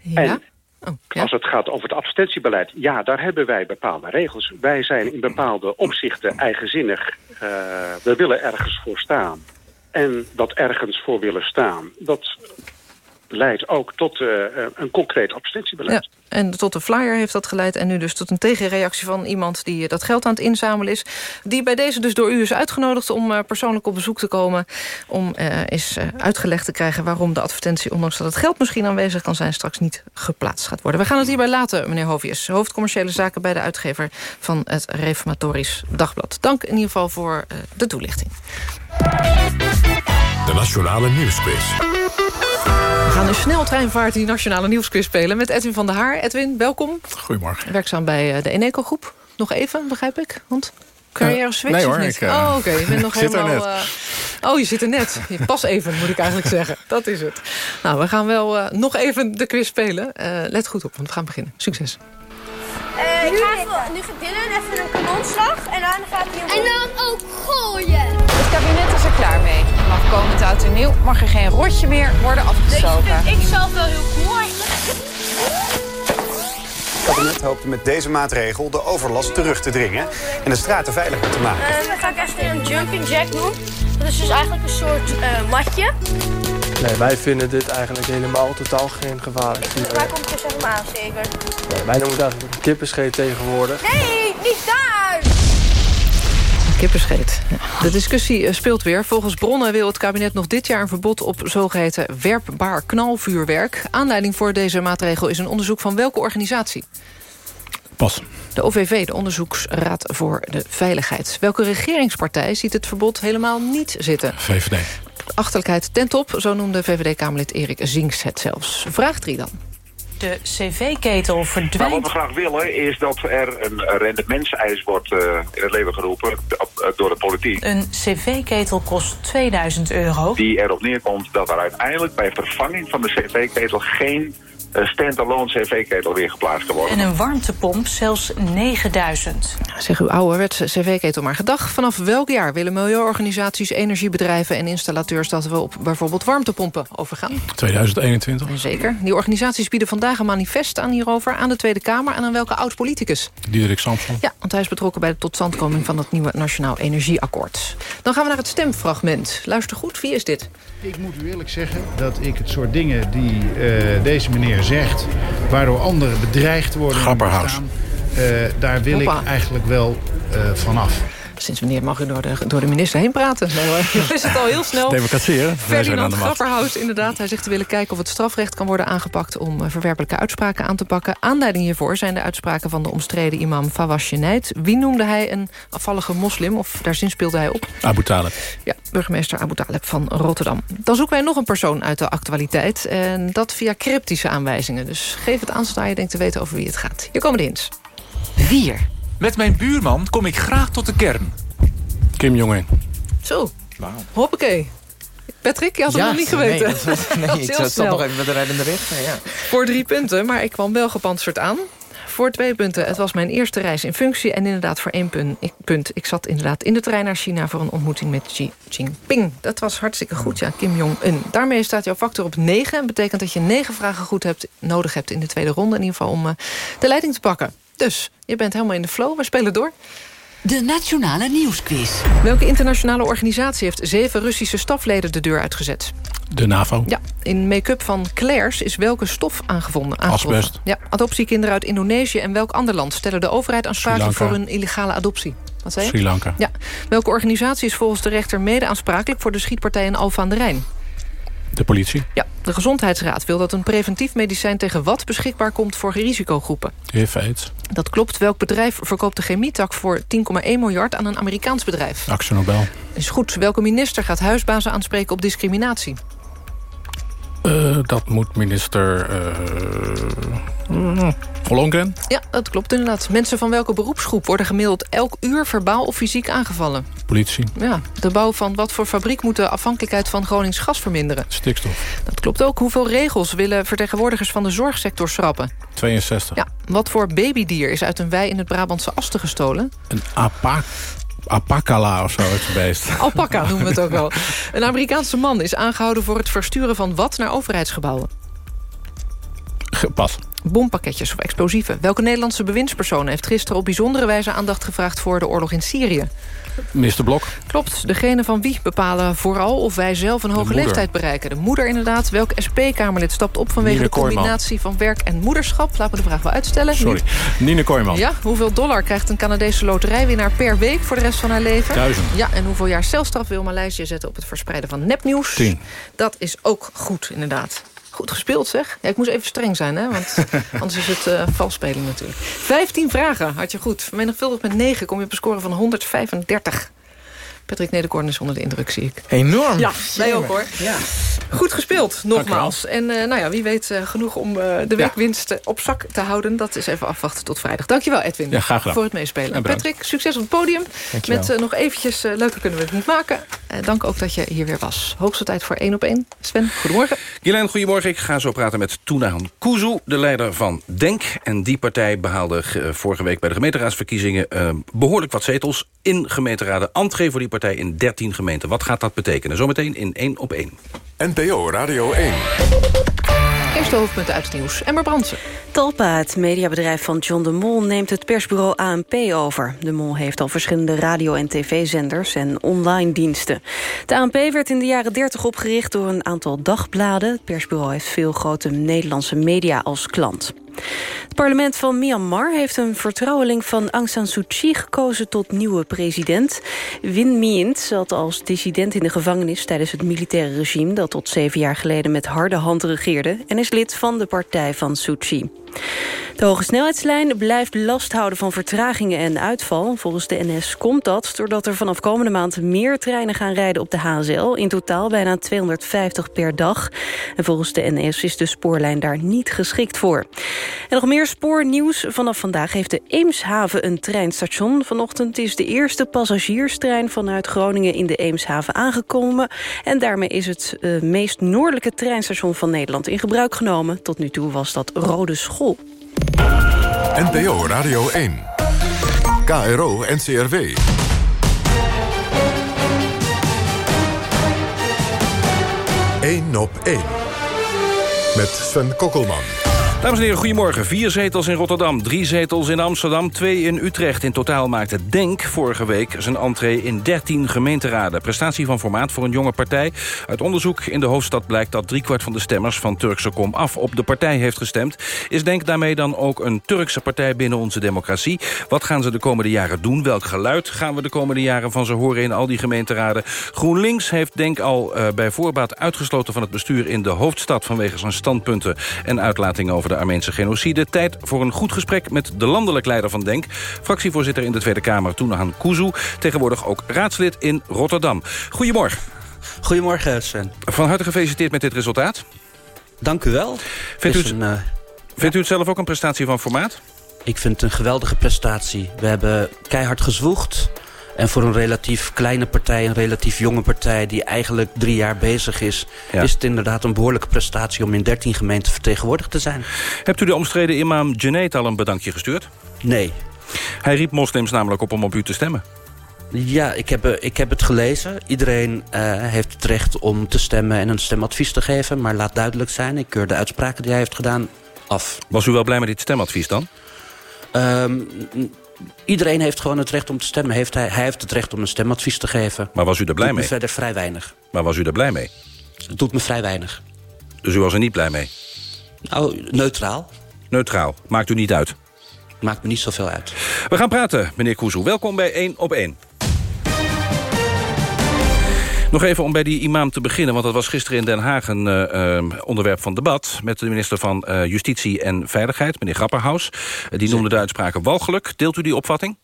S2: Ja?
S25: En oh, als het gaat over het advertentiebeleid... ja, daar hebben wij bepaalde regels. Wij zijn in bepaalde opzichten eigenzinnig. Uh, we willen ergens voor staan. En dat ergens voor willen staan... dat leidt ook tot uh, een concreet advertentiebeleid.
S2: Ja, en tot de flyer heeft dat geleid. En nu dus tot een tegenreactie van iemand die dat geld aan het inzamelen is. Die bij deze dus door u is uitgenodigd om uh, persoonlijk op bezoek te komen. Om uh, eens uitgelegd te krijgen waarom de advertentie... ondanks dat het geld misschien aanwezig kan zijn... straks niet geplaatst gaat worden. We gaan het hierbij laten, meneer Hovius. Hoofdcommerciële zaken bij de uitgever van het Reformatorisch Dagblad. Dank in ieder geval voor de toelichting.
S1: De Nationale Nieuwsquiz.
S2: We gaan in sneltreinvaart die Nationale Nieuwsquiz spelen... met Edwin van der Haar. Edwin, welkom.
S26: Goedemorgen.
S2: Werkzaam bij de Eneco Groep. Nog even, begrijp ik? Want carrière switch
S26: nee,
S2: of
S26: hoor,
S2: niet?
S26: ik, uh,
S2: oh, oké. Okay. Je bent nog
S26: zit
S2: helemaal...
S26: er net.
S2: Uh, oh, je zit er net. Pas even, moet ik eigenlijk zeggen. Dat is het. Nou, we gaan wel uh, nog even de quiz spelen. let goed op, want we gaan beginnen. Succes.
S27: ik ga even, nu gaat Dylan even een kanonslag en dan gaat hij...
S28: En dan ook gooien.
S29: Het kabinet is er klaar mee. Komend oud en nieuw mag er geen rotje meer worden afgestoken.
S27: Ik zal wel heel cool
S30: Het kabinet hoopt met deze maatregel de overlast terug te dringen en de straten veiliger te maken.
S27: Uh, dan ga ik even een jumping jack doen. Dat is dus eigenlijk een soort uh, matje.
S31: Nee, wij vinden dit eigenlijk helemaal totaal geen gevaarlijk.
S27: Waar komt het zeg maar aan, zeker?
S31: Nee, wij noemen het eigenlijk een kippenscheet tegenwoordig.
S27: Nee, niet daar!
S2: Kippenscheet. De discussie speelt weer. Volgens bronnen wil het kabinet nog dit jaar een verbod op zogeheten werpbaar knalvuurwerk. Aanleiding voor deze maatregel is een onderzoek van welke organisatie?
S26: Pas.
S2: De OVV, de Onderzoeksraad voor de Veiligheid. Welke regeringspartij ziet het verbod helemaal niet zitten?
S26: VVD.
S2: Achterlijkheid ten top, zo noemde VVD-Kamerlid Erik Zinks het zelfs. Vraag 3 dan.
S32: De cv-ketel verdwijnt.
S33: Wat we graag willen is dat er een rendementseis wordt uh, in het leven geroepen door de politiek.
S32: Een cv-ketel kost 2000 euro.
S33: Die erop neerkomt dat er uiteindelijk bij vervanging van de cv-ketel geen stand-alone cv-ketel weer geplaatst worden.
S32: En een warmtepomp zelfs 9000.
S2: Zeg uw ouderwetse cv-ketel maar gedag. Vanaf welk jaar willen milieuorganisaties, energiebedrijven en installateurs... dat we op bijvoorbeeld warmtepompen overgaan?
S26: 2021.
S2: Zeker. Die organisaties bieden vandaag een manifest aan hierover... aan de Tweede Kamer en aan welke oud-politicus?
S26: Diederik Samson.
S2: Ja, want hij is betrokken bij de totstandkoming... van het nieuwe Nationaal Energieakkoord. Dan gaan we naar het stemfragment. Luister goed, wie is dit?
S34: Ik moet u eerlijk zeggen dat ik het soort dingen die uh, deze meneer zegt... waardoor anderen bedreigd worden...
S26: Grapperhaus.
S34: Uh, daar wil Hoppa. ik eigenlijk wel uh, vanaf.
S2: Sinds wanneer mag u door de, door de minister heen praten? Nee hoor, is het al heel snel.
S26: Democratie, hè?
S2: Ferdinand Grapperhaus, inderdaad. Hij zegt te willen kijken of het strafrecht kan worden aangepakt... om uh, verwerpelijke uitspraken aan te pakken. Aanleiding hiervoor zijn de uitspraken van de omstreden imam Fawaz. Wie noemde hij een afvallige moslim? Of daar zin speelde hij op?
S26: Abu Talib.
S2: Ja, burgemeester Abu Talib van Rotterdam. Dan zoeken wij nog een persoon uit de actualiteit. En dat via cryptische aanwijzingen. Dus geef het aan zodra je denkt te weten over wie het gaat. Hier komen de hints. 4.
S35: Met mijn buurman kom ik graag tot de kern.
S26: Kim Jong-un.
S2: Zo, wow. hoppakee. Patrick, je had
S20: ja,
S2: hem nog niet geweten.
S20: Nee, dat was, nee ik zat nog even met de rijdende weg. Nee, ja.
S2: Voor drie punten, maar ik kwam wel gepantserd aan. Voor twee punten, het was mijn eerste reis in functie... en inderdaad voor één punt ik, punt, ik zat inderdaad in de trein naar China... voor een ontmoeting met Xi Jinping. Dat was hartstikke goed, ja, Kim Jong-un. Daarmee staat jouw factor op 9. Dat betekent dat je negen vragen goed hebt, nodig hebt in de tweede ronde... in ieder geval om uh, de leiding te pakken. Dus, je bent helemaal in de flow. We spelen door.
S18: De Nationale Nieuwsquiz.
S2: Welke internationale organisatie heeft zeven Russische stafleden de deur uitgezet?
S26: De NAVO.
S2: Ja, in make-up van Claire's is welke stof aangevonden?
S26: Asbest.
S2: Ja, adoptiekinderen uit Indonesië en welk ander land... stellen de overheid aansprakelijk voor een illegale adoptie? Wat zei je?
S26: Sri Lanka.
S2: Ja. Welke organisatie is volgens de rechter mede aansprakelijk... voor de schietpartij in Alphen aan de Rijn?
S26: De politie.
S2: Ja, de Gezondheidsraad wil dat een preventief medicijn tegen wat beschikbaar komt voor risicogroepen.
S26: HIV AIDS.
S2: Dat klopt. Welk bedrijf verkoopt de chemietak voor 10,1 miljard aan een Amerikaans bedrijf?
S26: Axel Nobel.
S2: Is goed. Welke minister gaat huisbazen aanspreken op discriminatie?
S26: Uh, dat moet minister... Uh, Ollongren?
S2: Ja, dat klopt inderdaad. Mensen van welke beroepsgroep worden gemiddeld elk uur verbaal of fysiek aangevallen?
S26: Politie.
S2: Ja, de bouw van wat voor fabriek moet de afhankelijkheid van Gronings gas verminderen?
S26: Stikstof.
S2: Dat klopt ook. Hoeveel regels willen vertegenwoordigers van de zorgsector schrappen?
S26: 62.
S2: Ja, wat voor babydier is uit een wei in het Brabantse Asten gestolen?
S26: Een apa apakala of zo beest.
S2: Alpaca noemen we het ook wel. Een Amerikaanse man is aangehouden voor het versturen van wat naar overheidsgebouwen?
S26: Pas.
S2: Bompakketjes of explosieven. Welke Nederlandse bewindspersoon heeft gisteren op bijzondere wijze aandacht gevraagd voor de oorlog in Syrië?
S26: Minister Blok.
S2: Klopt. Degene van wie bepalen vooral of wij zelf een hoge leeftijd bereiken. De moeder inderdaad. Welk SP-Kamerlid stapt op vanwege de
S26: Kooijman.
S2: combinatie van werk en moederschap? Laten we de vraag wel uitstellen.
S26: Sorry. Nine Kooijman.
S2: Ja, hoeveel dollar krijgt een Canadese loterijwinnaar per week voor de rest van haar leven?
S26: Duizend.
S2: Ja, en hoeveel jaar celstraf wil Maleisië zetten op het verspreiden van nepnieuws?
S26: Tien.
S2: Dat is ook goed, inderdaad. Goed gespeeld, zeg. Ja, ik moest even streng zijn, hè, want anders is het eh vals spelen natuurlijk. 15 vragen had je goed. Vermenigvuldigd met 9 kom je op een score van 135. Patrick Nederkorn is onder de indruk, zie ik.
S20: Enorm.
S2: Ja, wij ook hoor.
S20: Ja.
S2: Goed gespeeld, nogmaals. En eh, nou ja, wie weet eh, genoeg om eh, de weekwinst op zak te houden. Dat is even afwachten tot vrijdag. Dankjewel, Edwin,
S26: Ja, graag gedaan.
S2: voor het meespelen.
S26: En.
S2: Patrick, succes op het podium.
S20: Dankjewel.
S2: Met nog eventjes, leuker kunnen we het niet maken. Eh, dank ook dat je hier weer was. Hoogste tijd voor één op één. Sven, goedemorgen.
S36: Gillian, goedemorgen. Ik ga zo praten met Toenaan Kuzu, de leider van DENK. En die partij behaalde eh, vorige week bij de gemeenteraadsverkiezingen... eh, behoorlijk wat zetels in gemeenteraden. Entree voor die partij in 13 gemeenten. Wat gaat dat betekenen? Zometeen in één op één.
S1: NPO Radio 1.
S2: Eerste hoofdpunten uit het nieuws. Emmer Brandsen.
S3: Talpa, het mediabedrijf van John de Mol, neemt het persbureau ANP over. De Mol heeft al verschillende radio- en tv-zenders en online diensten. De ANP werd in de jaren 30 opgericht door een aantal dagbladen. Het persbureau heeft veel grote Nederlandse media als klant. Het parlement van Myanmar heeft een vertrouweling van Aung San Suu Kyi gekozen tot nieuwe president. Win Myint zat als dissident in de gevangenis tijdens het militaire regime dat tot zeven jaar geleden met harde hand regeerde en is lid van de partij van Suu Kyi. De hoge snelheidslijn blijft last houden van vertragingen en uitval. Volgens de NS komt dat doordat er vanaf komende maand meer treinen gaan rijden op de HSL. In totaal bijna 250 per dag. En volgens de NS is de spoorlijn daar niet geschikt voor. En nog meer spoornieuws. Vanaf vandaag heeft de Eemshaven een treinstation. Vanochtend is de eerste passagierstrein vanuit Groningen in de Eemshaven aangekomen. En daarmee is het eh, meest noordelijke treinstation van Nederland in gebruik genomen. Tot nu toe was dat Rode School.
S1: NPO Radio 1. KRO NCRW. Eén op één. Met Sven Kokkelman.
S36: Dames en heren, goedemorgen. Vier zetels in Rotterdam, drie zetels in Amsterdam, twee in Utrecht. In totaal maakte DENK vorige week zijn entree in 13 gemeenteraden. Prestatie van formaat voor een jonge partij. Uit onderzoek in de hoofdstad blijkt dat driekwart van de stemmers van Turkse Kom af op de partij heeft gestemd. Is DENK daarmee dan ook een Turkse partij binnen onze democratie? Wat gaan ze de komende jaren doen? Welk geluid gaan we de komende jaren van ze horen in al die gemeenteraden? GroenLinks heeft DENK al eh, bij voorbaat uitgesloten van het bestuur in de hoofdstad vanwege zijn standpunten en uitlatingen over de Armeense genocide. Tijd voor een goed gesprek met de landelijk leider van DENK. Fractievoorzitter in de Tweede Kamer, Toenahan Kuzu. Tegenwoordig ook raadslid in Rotterdam. Goedemorgen.
S37: Goedemorgen, Sven.
S36: Van harte gefeliciteerd met dit resultaat.
S37: Dank u wel.
S36: Vindt, u
S37: Het een, eh,
S36: vindt u het zelf ook een prestatie van formaat?
S37: Ik vind het een geweldige prestatie. We hebben keihard gezwoegd. En voor een relatief kleine partij, een relatief jonge partij... die eigenlijk drie jaar bezig is...
S36: Ja.
S37: is het inderdaad een behoorlijke prestatie... om in 13 gemeenten vertegenwoordigd te zijn.
S36: Hebt u de omstreden imam Junaid al een bedankje gestuurd?
S37: Nee.
S36: Hij riep moslims namelijk op om op u te stemmen.
S37: Ja, ik heb, eh, ik heb het gelezen. Iedereen eh, heeft het recht om te stemmen en een stemadvies te geven. Maar laat duidelijk zijn, ik keur de uitspraken die hij heeft gedaan af.
S36: Was u wel blij met dit stemadvies dan?
S37: Ehm, n- iedereen heeft gewoon het recht om te stemmen. Heeft hij, hij heeft het recht om een stemadvies te geven.
S36: Maar was u er blij
S37: Doet me
S36: mee?
S37: verder vrij weinig.
S36: Maar was u er blij mee?
S37: Het doet me vrij weinig.
S36: Dus u was er niet blij mee?
S37: Nou, neutraal.
S36: Neutraal. Maakt u niet uit?
S37: Maakt me niet zoveel uit.
S36: We gaan praten, meneer Kuzu. Welkom bij 1 op 1. Nog even om bij die imam te beginnen... want dat was gisteren in Den Haag een eh, eh, onderwerp van debat... met de minister van eh, Justitie en Veiligheid, meneer Grapperhaus. Eh, die noemde de uitspraken walgelijk. Deelt u die opvatting?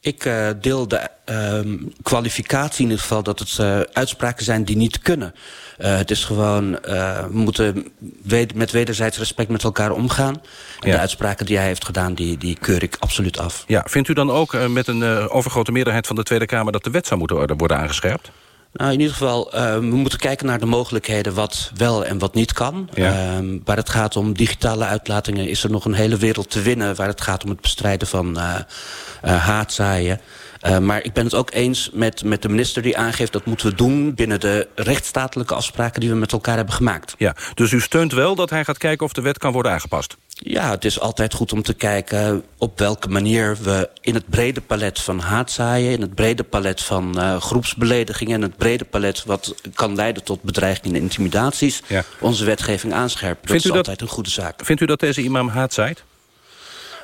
S37: Ik uh, deel de uh, kwalificatie in ieder geval dat het uh, uitspraken zijn die niet kunnen. Het is gewoon, we moeten wed met wederzijds respect met elkaar omgaan. En ja. de uitspraken die hij heeft gedaan, die, die keur ik absoluut af.
S36: Ja, vindt u dan ook met een overgrote meerderheid van de Tweede Kamer... dat de wet zou moeten worden aangescherpt?
S37: Nou, in ieder geval, uh, we moeten kijken naar de mogelijkheden wat wel en wat niet kan. Ja. Uh, waar het gaat om digitale uitlatingen is er nog een hele wereld te winnen... waar het gaat om het bestrijden van uh, haatzaaien. Uh, maar ik ben het ook eens met, met de minister die aangeeft... dat moeten we doen binnen de rechtsstatelijke afspraken... die we met elkaar hebben gemaakt.
S36: Ja, dus u steunt wel dat hij gaat kijken of de wet kan worden aangepast?
S37: Ja, het is altijd goed om te kijken op welke manier we in het brede palet van haatzaaien... in het brede palet van uh, groepsbeledigingen... en het brede palet wat kan leiden tot bedreigingen en intimidaties... Ja. onze wetgeving aanscherpen. Dat vindt is altijd dat, een goede zaak.
S36: Vindt u dat deze imam haatzaait?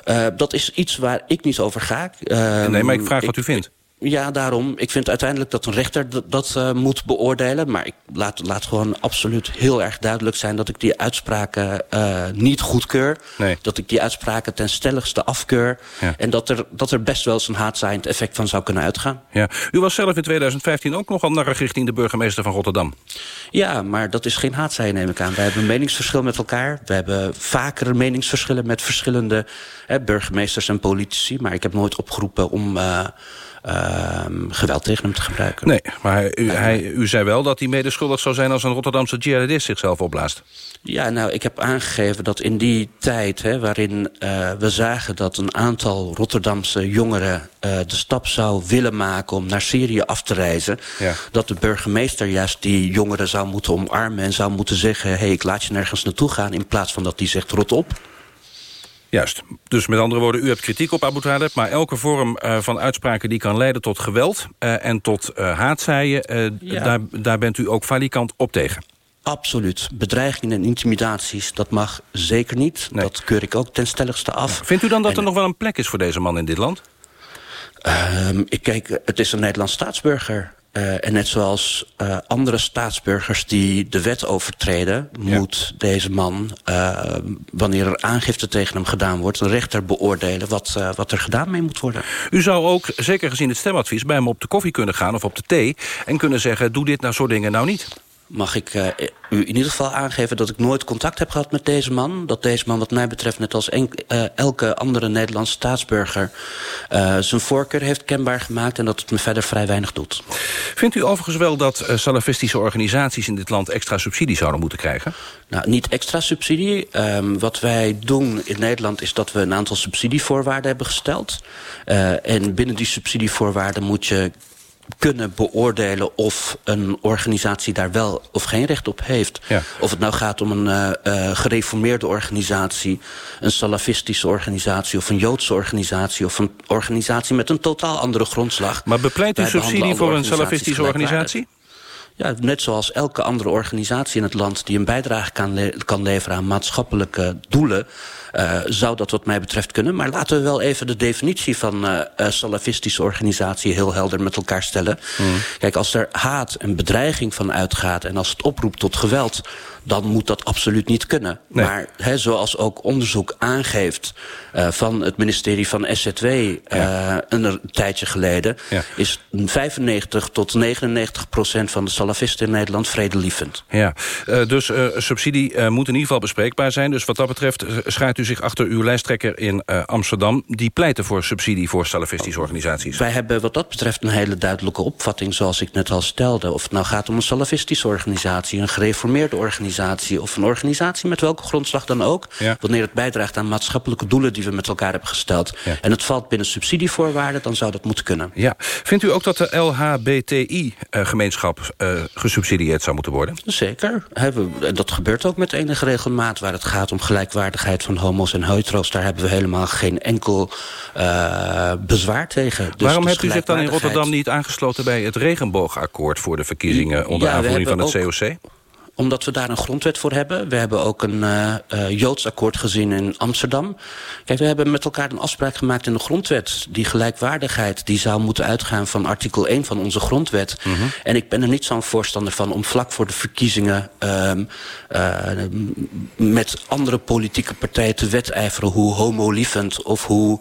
S37: Uh, dat is iets waar ik niet over ga. Uh,
S36: nee, maar ik vraag wat u vindt.
S37: Ja, daarom. Ik vind uiteindelijk dat een rechter dat, dat uh, moet beoordelen. Maar ik laat, laat gewoon absoluut heel erg duidelijk zijn... dat ik die uitspraken uh, niet goedkeur. Nee. Dat ik die uitspraken ten stelligste afkeur. Ja. En dat er, dat er best wel eens een haatzaaiend effect van zou kunnen uitgaan.
S36: Ja. U was zelf in 2015 ook nogal naar richting de burgemeester van Rotterdam.
S37: Ja, maar dat is geen haatzaaien, neem ik aan. We hebben een meningsverschil met elkaar. We hebben vaker meningsverschillen met verschillende hè, burgemeesters en politici. Maar ik heb nooit opgeroepen om... Uh, geweld tegen hem te gebruiken.
S36: Nee, maar u, hij, u zei wel dat hij medeschuldig zou zijn... als een Rotterdamse jihadist zichzelf opblaast.
S37: Ja, nou, ik heb aangegeven dat in die tijd... Hè, waarin uh, we zagen dat een aantal Rotterdamse jongeren... Uh, de stap zou willen maken om naar Syrië af te reizen... Ja. dat de burgemeester juist die jongeren zou moeten omarmen... en zou moeten zeggen, hé, hey, ik laat je nergens naartoe gaan... in plaats van dat die zegt, rot op.
S36: Juist. Dus met andere woorden, u hebt kritiek op Abu Talib... maar elke vorm uh, van uitspraken die kan leiden tot geweld... Uh, en tot uh, haatzaaien, ja. daar, daar bent u ook valikant op tegen.
S37: Absoluut. Bedreigingen en intimidaties, dat mag zeker niet. Nee. Dat keur ik ook ten stelligste af.
S36: Vindt u dan dat en, er nog wel een plek is voor deze man in dit land?
S37: Um, ik kijk, het is een Nederlands staatsburger. Uh, en net zoals uh, andere staatsburgers die de wet overtreden... Ja. moet deze man, uh, wanneer er aangifte tegen hem gedaan wordt... een rechter beoordelen wat, wat er gedaan mee moet worden.
S36: U zou ook, zeker gezien het stemadvies... bij hem op de koffie kunnen gaan of op de thee... en kunnen zeggen, doe dit nou soort dingen nou niet
S37: mag ik uh, u in ieder geval aangeven dat ik nooit contact heb gehad met deze man. Dat deze man wat mij betreft net als uh, elke andere Nederlandse staatsburger... Uh, zijn voorkeur heeft kenbaar gemaakt en dat het me verder vrij weinig doet.
S36: Vindt u overigens wel dat salafistische organisaties in dit land extra subsidie zouden moeten krijgen?
S37: Nou, niet extra subsidie. Um, wat wij doen in Nederland is dat we een aantal subsidievoorwaarden hebben gesteld. en binnen die subsidievoorwaarden moet je kunnen beoordelen of een organisatie daar wel of geen recht op heeft. Ja. Of het nou gaat om een uh, uh, gereformeerde organisatie... een salafistische organisatie of een Joodse organisatie... of een organisatie met een totaal andere grondslag.
S36: Maar bepleit u subsidie voor een salafistische organisatie?
S37: Ja, net zoals elke andere organisatie in het land... die een bijdrage kan, le kan leveren aan maatschappelijke doelen... Uh, zou dat wat mij betreft kunnen. Maar laten we wel even de definitie van uh, uh, salafistische organisatie... heel helder met elkaar stellen. Mm. Kijk, als er haat en bedreiging van uitgaat... en als het oproept tot geweld dan moet dat absoluut niet kunnen. Nee. Maar he, zoals ook onderzoek aangeeft uh, van het ministerie van SZW... Ja. een tijdje geleden... Ja. is 95 tot 99 procent van de salafisten in Nederland vredelievend.
S36: Ja, uh, dus subsidie moet in ieder geval bespreekbaar zijn. Dus wat dat betreft schaart u zich achter uw lijsttrekker in Amsterdam... die pleiten voor subsidie voor salafistische organisaties.
S37: Wij hebben wat dat betreft een hele duidelijke opvatting... zoals ik net al stelde. Of het nou gaat om een salafistische organisatie... een gereformeerde organisatie organisatie of een organisatie met welke grondslag dan ook... Ja. wanneer het bijdraagt aan maatschappelijke doelen die we met elkaar hebben gesteld... Ja. en het valt binnen subsidievoorwaarden, dan zou dat moeten kunnen.
S36: Ja. Vindt u ook dat de LHBTI-gemeenschap uh, gesubsidieerd zou moeten worden?
S37: Zeker. En dat gebeurt ook met enige regelmaat... waar het gaat om gelijkwaardigheid van homo's en hetero's. Daar hebben we helemaal geen enkel uh, bezwaar tegen. Dus
S36: Waarom hebt u zich dan in Rotterdam niet aangesloten... bij het regenboogakkoord voor de verkiezingen... onder ja, aanvoering van het
S37: ook,
S36: COC?
S37: Omdat we daar een grondwet voor hebben. We hebben ook een uh, uh, Joods akkoord gezien in Amsterdam. Kijk, we hebben met elkaar een afspraak gemaakt in de grondwet. Die gelijkwaardigheid die zou moeten uitgaan van artikel 1 van onze grondwet. Mm -hmm. En ik ben er niet zo'n voorstander van om vlak voor de verkiezingen... Um, uh, met andere politieke partijen te wedijveren... hoe homolievend of hoe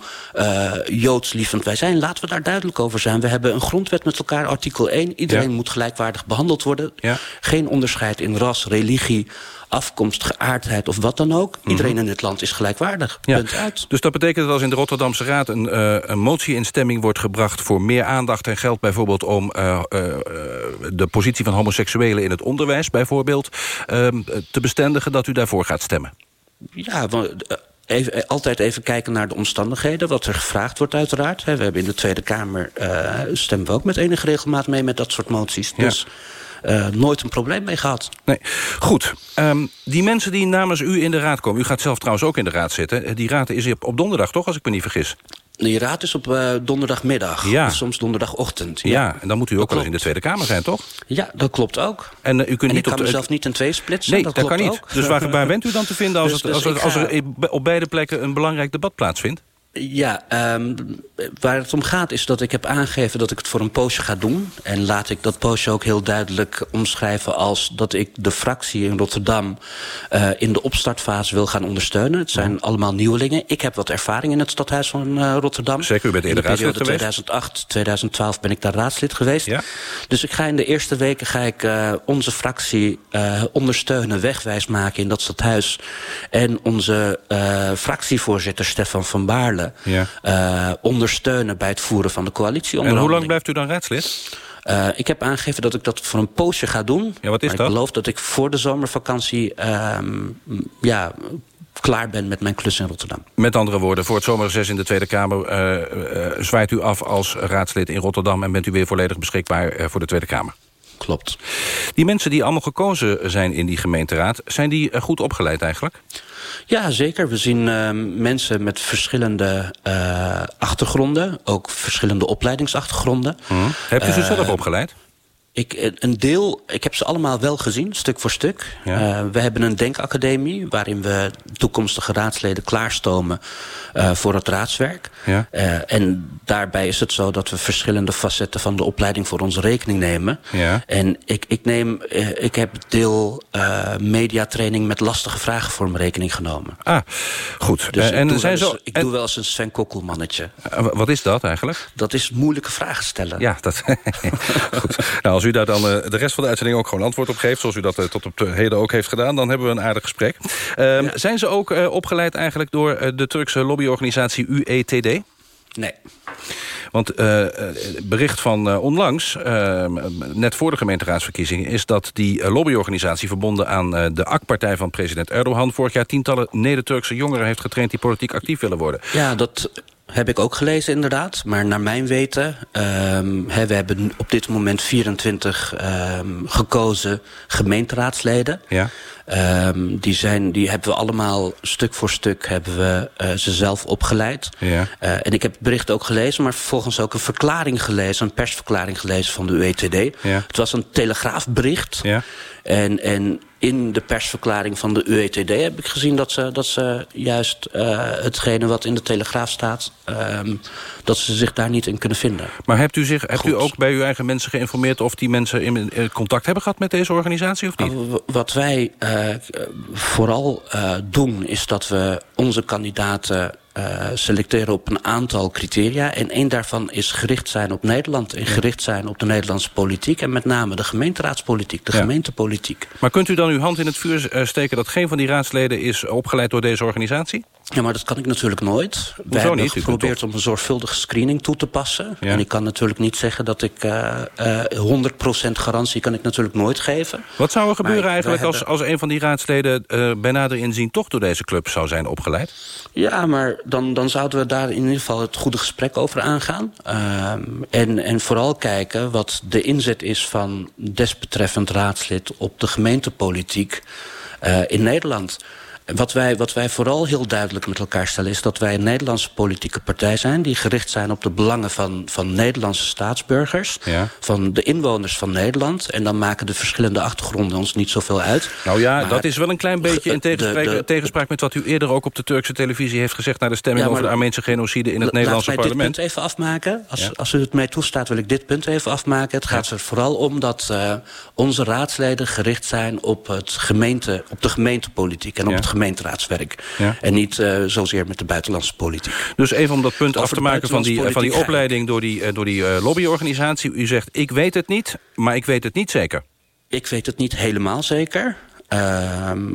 S37: joodslievend wij zijn. Laten we daar duidelijk over zijn. We hebben een grondwet met elkaar, artikel 1. Iedereen ja. moet gelijkwaardig behandeld worden.
S36: Ja.
S37: Geen onderscheid in ras, religie, afkomst, geaardheid of wat dan ook. Mm -hmm. Iedereen in dit land is gelijkwaardig.
S36: Ja.
S37: Punt uit.
S36: Dus dat betekent dat als in de Rotterdamse Raad... een, uh, een motie in stemming wordt gebracht voor meer aandacht en geld... bijvoorbeeld om uh, uh, de positie van homoseksuelen in het onderwijs... bijvoorbeeld ehm, te bestendigen dat u daarvoor gaat stemmen?
S37: Ja, want Even, altijd even kijken naar de omstandigheden. Wat er gevraagd wordt uiteraard. We hebben in de Tweede Kamer... Uh, stemmen we ook met enige regelmaat mee met dat soort moties.
S36: Ja.
S37: Dus uh, nooit een probleem mee gehad.
S36: Nee. Goed. Um, die mensen die namens u in de raad komen... u gaat zelf trouwens ook in de raad zitten. Die raad is op, op donderdag, toch? Als ik me niet vergis.
S37: Die raad is op uh, donderdagmiddag.
S36: Ja.
S37: Soms donderdagochtend.
S36: Ja. ja, en dan moet u ook wel eens in de Tweede Kamer zijn, toch?
S37: Ja, dat klopt ook.
S36: En, uh, u kunt
S37: en
S36: niet
S37: ik kan mezelf niet in twee splitsen.
S36: Nee,
S37: dat,
S36: dat kan niet.
S37: Ook.
S36: Dus waar, waar bent u dan te vinden als,
S37: dus,
S36: het, als,
S37: dus
S36: er, als er op beide plekken een belangrijk debat plaatsvindt?
S37: Ja, um, waar het om gaat is dat ik heb aangegeven dat ik het voor een poosje ga doen. En laat ik dat poosje ook heel duidelijk omschrijven als dat ik de fractie in Rotterdam uh, in de opstartfase wil gaan ondersteunen. Het zijn allemaal nieuwelingen. Ik heb wat ervaring in het stadhuis van uh, Rotterdam.
S36: Zeker, u bent eerder raadslid geweest.
S37: In de periode 2008-2012 ben ik daar raadslid geweest.
S36: Ja?
S37: Dus ik ga in de eerste weken ga ik uh, onze fractie ondersteunen, wegwijs maken in dat stadhuis. En onze fractievoorzitter Stefan van Baarle
S36: ja.
S37: uh, ondersteunen bij het voeren van de coalitie.
S36: En hoe lang blijft u dan raadslid?
S37: Uh, ik heb aangegeven dat ik dat voor een poosje ga doen.
S36: Ja, wat is
S37: maar
S36: dat?
S37: Ik beloof dat ik voor de zomervakantie uh, ja, klaar ben met mijn klus in Rotterdam.
S36: Met andere woorden, voor het zomerreces in de Tweede Kamer... Uh, zwaait u af als raadslid in Rotterdam... en bent u weer volledig beschikbaar voor de Tweede Kamer.
S37: Klopt.
S36: Die mensen die allemaal gekozen zijn in die gemeenteraad... zijn die goed opgeleid eigenlijk?
S37: Ja, zeker. We zien uh, mensen met verschillende uh, achtergronden. Ook verschillende opleidingsachtergronden.
S36: Mm. Hebt u ze zelf opgeleid?
S37: Ik, een deel, ik heb ze allemaal wel gezien, stuk voor stuk.
S36: Ja.
S37: Uh, we hebben een denkacademie... waarin we toekomstige raadsleden klaarstomen uh, voor het raadswerk.
S36: Ja.
S37: Uh, en daarbij is het zo dat we verschillende facetten van de opleiding... voor onze rekening nemen.
S36: Ja.
S37: En ik, ik, neem, ik heb deel mediatraining met lastige vragen voor mijn rekening genomen.
S36: Ah, goed.
S37: Dus
S36: en
S37: ik, doe,
S36: zijn
S37: wel
S36: zo,
S37: eens, ik
S36: en,
S37: doe wel eens een Sven Kokkelmannetje.
S36: wat is dat eigenlijk?
S37: Dat is moeilijke vragen stellen.
S36: Ja, dat... goed. Nou, als u daar dan uh, de rest van de uitzending ook gewoon antwoord op geeft... zoals u dat uh, tot op de heden ook heeft gedaan... dan hebben we een aardig gesprek. Ja. Zijn ze ook uh, opgeleid eigenlijk door de Turkse lobbyorganisatie UETD?
S37: Nee.
S36: Want uh, bericht van uh, onlangs, uh, net voor de gemeenteraadsverkiezingen... is dat die lobbyorganisatie verbonden aan de AK-partij van president Erdogan... vorig jaar tientallen Neder-Turkse jongeren heeft getraind... die politiek actief willen worden.
S37: Ja, dat heb ik ook gelezen inderdaad. Maar naar mijn weten, um, we hebben op dit moment 24 um, gekozen gemeenteraadsleden.
S36: Ja.
S37: Um, die, zijn, die hebben we allemaal stuk voor stuk hebben we uh, ze zelf opgeleid.
S36: Ja.
S37: Uh, en ik heb het bericht ook gelezen, maar vervolgens ook een verklaring gelezen, een persverklaring gelezen van de UETD.
S36: Ja.
S37: Het was een telegraafbericht.
S36: Ja.
S37: En, en in de persverklaring van de UETD heb ik gezien dat ze, dat ze juist uh, hetgene wat in de Telegraaf staat... Um, dat ze zich daar niet in kunnen vinden.
S36: Maar hebt u, zich, hebt u ook bij uw eigen mensen geïnformeerd... of die mensen in, contact hebben gehad met deze organisatie of niet?
S37: Uh, wat wij vooral doen is dat we onze kandidaten... Uh, selecteren op een aantal criteria. En één daarvan is gericht zijn op Nederland... en gericht zijn op de Nederlandse politiek... en met name de gemeenteraadspolitiek, de
S36: ja.
S37: gemeentepolitiek.
S36: Maar kunt u dan uw hand in het vuur steken... dat geen van die raadsleden is opgeleid door deze organisatie?
S37: Ja, maar dat kan ik natuurlijk nooit. We
S36: hebben
S37: niet? geprobeerd om een zorgvuldige screening toe te passen.
S36: Ja.
S37: En ik kan natuurlijk niet zeggen dat ik uh, uh, 100% garantie kan ik natuurlijk nooit geven.
S36: Wat zou er gebeuren
S37: Maar
S36: eigenlijk als, als een van die raadsleden... Uh, bij nader inzien toch door deze club zou zijn opgeleid?
S37: Ja, maar dan, dan zouden we daar in ieder geval het goede gesprek over aangaan. en, en vooral kijken wat de inzet is van desbetreffend raadslid... op de gemeentepolitiek in Nederland... Wat wij, wat wij vooral heel duidelijk met elkaar stellen... is dat wij een Nederlandse politieke partij zijn... die gericht zijn op de belangen van, van Nederlandse staatsburgers...
S36: Ja.
S37: van de inwoners van Nederland. En dan maken de verschillende achtergronden ons niet zoveel uit.
S36: Nou ja,
S37: Maar-
S36: dat is wel een klein beetje in tegenspraak,
S37: de-
S36: tegenspraak met wat u eerder ook op de Turkse televisie heeft gezegd... naar de stemming
S37: Ja, maar-
S36: over de Armeense genocide in het
S37: La-
S36: Nederlandse
S37: Laat mij
S36: parlement.
S37: dit punt even afmaken. Als,
S36: Ja.
S37: als u het mij toestaat, wil ik dit punt even afmaken. Het gaat er vooral om dat eh, onze raadsleden gericht zijn op, het gemeente, op de gemeentepolitiek... en op het gemeenteraadswerk.
S36: Ja.
S37: En niet eh, zozeer met de buitenlandse politiek.
S36: Dus even om dat punt
S37: Over
S36: af te maken van die,
S37: buitenlandse
S36: van die opleiding... door die, eh, door die eh, lobbyorganisatie. U zegt, ik weet het niet, maar ik weet het niet zeker.
S37: Ik weet het niet helemaal zeker.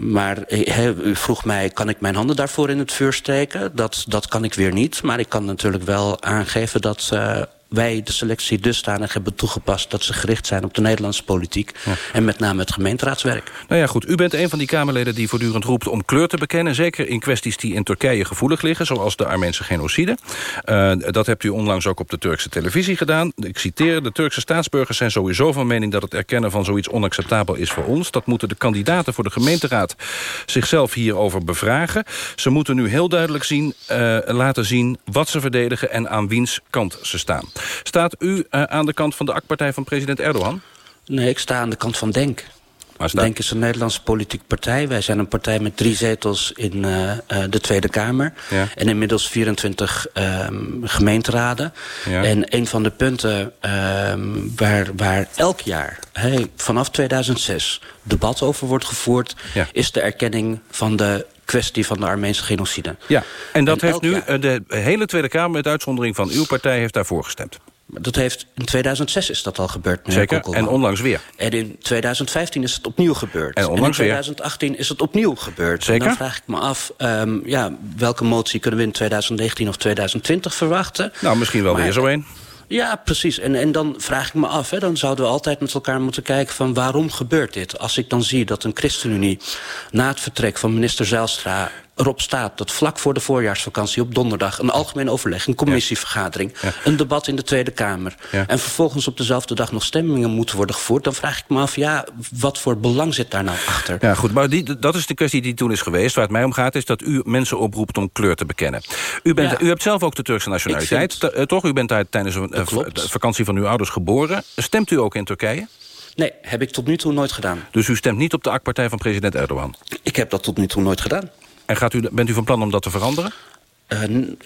S37: Maar eh, he, u vroeg mij, kan ik mijn handen daarvoor in het vuur steken? Dat, dat kan ik weer niet. Maar ik kan natuurlijk wel aangeven dat eh, wij de selectie dusdanig hebben toegepast... dat ze gericht zijn op de Nederlandse politiek. En met name het gemeenteraadswerk.
S36: Nou ja, goed. U bent een van die Kamerleden die voortdurend roept om kleur te bekennen. Zeker in kwesties die in Turkije gevoelig liggen, zoals de Armeense genocide. Eh, dat hebt u onlangs ook op de Turkse televisie gedaan. Ik citeer, de Turkse staatsburgers zijn sowieso van mening... dat het erkennen van zoiets onacceptabel is voor ons. Dat moeten de kandidaten voor de gemeenteraad zichzelf hierover bevragen. Ze moeten nu heel duidelijk zien, eh, laten zien wat ze verdedigen... en aan wiens kant ze staan. Staat u eh, aan de kant van de AK-partij van president Erdogan?
S37: Nee, ik sta aan de kant van Denk.
S36: staat-
S37: Denk is een Nederlandse politieke partij. Wij zijn een partij met drie zetels in eh, eh, de Tweede Kamer.
S36: Ja.
S37: En inmiddels 24 ehm, gemeenteraden.
S36: Ja.
S37: En een van de punten ehm, waar, waar elk jaar, hey, vanaf 2006, debat over wordt gevoerd...
S36: Ja.
S37: is de erkenning van de kwestie van de Armeense genocide.
S36: Ja, en dat
S37: En
S36: heeft nu
S37: jaar.
S36: eh, de hele Tweede Kamer... met uitzondering van uw partij heeft daarvoor gestemd.
S37: Dat heeft, in 2006 is dat al gebeurd, meneer
S36: Zeker, en onlangs weer.
S37: En in 2015 is het opnieuw gebeurd.
S36: En onlangs
S37: in
S36: weer.
S37: 2018 is het opnieuw gebeurd.
S36: Zeker?
S37: En dan vraag ik me af, ehm, ja, welke motie kunnen we in 2019 of 2020 verwachten?
S36: Nou, misschien wel
S37: Maar-
S36: weer zo een.
S37: Ja, precies. En, en dan vraag ik me af, hè, dan zouden we altijd met elkaar moeten kijken van waarom gebeurt dit? Als ik dan zie dat een ChristenUnie na het vertrek van minister Zijlstra erop staat dat vlak voor de voorjaarsvakantie op donderdag een algemeen overleg, een commissievergadering, een debat in de Tweede Kamer
S36: Ja.
S37: en vervolgens op dezelfde dag nog stemmingen moeten worden gevoerd, dan vraag ik me af, ja, wat voor belang zit daar nou achter?
S36: Ja, goed, maar die, dat is de kwestie die toen is geweest. Waar het mij om gaat is dat u mensen oproept om kleur te bekennen. U, bent,
S37: Ja.
S36: u hebt zelf ook de Turkse nationaliteit,
S37: vind-
S36: eh, toch? U bent daar tijdens een eh, vakantie van uw ouders geboren. Stemt u ook in Turkije?
S37: Nee, heb ik tot nu toe nooit gedaan.
S36: Dus u stemt niet op de AK-partij van president Erdogan?
S37: Ik heb dat tot nu toe nooit gedaan.
S36: En gaat u, bent u van plan om dat te veranderen?
S37: Eh, n-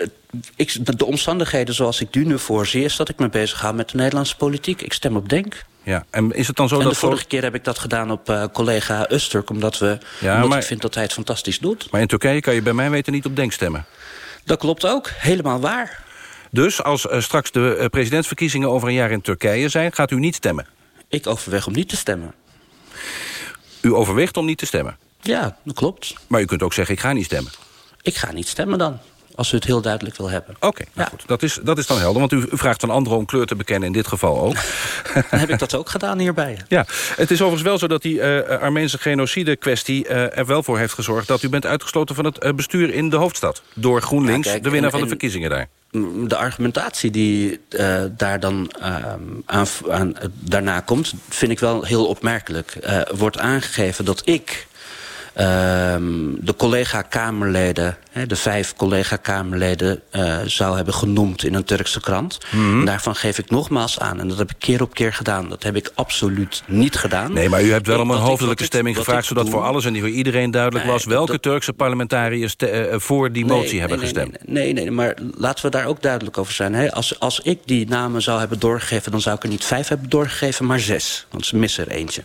S37: ik, de, de omstandigheden zoals ik die nu voorzie... is dat ik me bezig hou met de Nederlandse politiek. Ik stem op Denk.
S36: Ja, en is het dan zo
S37: en
S36: dat...
S37: de vorige keer heb ik dat gedaan op eh, collega Usturk... omdat, we,
S36: Ja,
S37: omdat
S36: maar-
S37: ik vind dat hij het fantastisch doet.
S36: Maar in Turkije kan je bij mij weten niet op Denk stemmen.
S37: Dat klopt ook. Helemaal waar.
S36: Dus als eh, straks de eh, presidentsverkiezingen over een jaar in Turkije zijn... gaat u niet stemmen?
S37: Ik overweeg om niet te stemmen.
S36: U overweegt om niet te stemmen?
S37: Ja, dat klopt.
S36: Maar u kunt ook zeggen, ik ga niet stemmen.
S37: Ik ga niet stemmen dan. Als u het heel duidelijk wil hebben.
S36: Oké, nou goed. Dat is, dat is dan helder, want u vraagt van anderen om kleur te bekennen... in dit geval ook.
S37: Dan heb ik dat ook gedaan hierbij.
S36: Ja, het is overigens wel zo dat die eh, Armeense genocide-kwestie eh, er wel voor heeft gezorgd... dat u bent uitgesloten van het eh, bestuur in de hoofdstad. Door GroenLinks,
S37: Ja, kijk,
S36: de winnaar
S37: en-
S36: van de
S37: en-
S36: verkiezingen daar.
S37: de argumentatie die eh, daar dan aan, aan, eh, daarna komt... vind ik wel heel opmerkelijk. Eh, wordt aangegeven dat ik de collega-Kamerleden... de vijf collega-Kamerleden eh, zou hebben genoemd in een Turkse krant.
S36: Mhm.
S37: Daarvan geef ik nogmaals aan, en dat heb ik keer op keer gedaan... dat heb ik absoluut niet gedaan.
S36: Nee, maar u hebt wel om een hoofdelijke
S37: ik-
S36: stemming gevraagd... zodat
S37: doe-
S36: voor alles en voor iedereen duidelijk
S37: Nee,
S36: was... welke
S37: dat-
S36: Turkse parlementariërs te- eh, voor die motie
S37: nee,
S36: hebben
S37: nee,
S36: gestemd.
S37: Nee, nee, nee, maar laten we daar ook duidelijk over zijn. Hè? Als, als ik die namen zou hebben doorgegeven... dan zou ik er niet vijf hebben doorgegeven, maar zes. Want ze missen er eentje.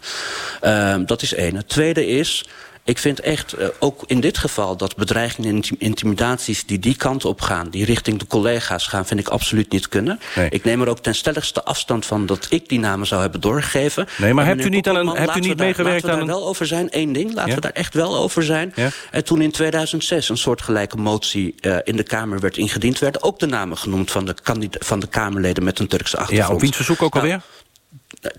S37: Ehm, dat is één. Het tweede is... Ik vind echt, eh, ook in dit geval, dat bedreigingen en intim- intimidaties... die die kant op gaan, die richting de collega's gaan... vind ik absoluut niet kunnen.
S36: Nee.
S37: Ik neem er ook ten stelligste afstand van dat ik die namen zou hebben doorgegeven.
S36: Nee, maar
S37: En
S36: hebt u niet aan een- hebt u
S37: laten
S36: niet
S37: we daar-
S36: meegewerkt
S37: laten we
S36: aan
S37: daar wel over zijn, één ding. Laten
S36: Ja?
S37: we daar echt wel over zijn.
S36: Ja?
S37: En toen in 2006 een soortgelijke motie eh, in de Kamer werd ingediend... werden ook de namen genoemd van de, van de Kamerleden met een Turkse achtergrond.
S36: Ja, op wiens verzoek ook
S37: Nou,
S36: alweer?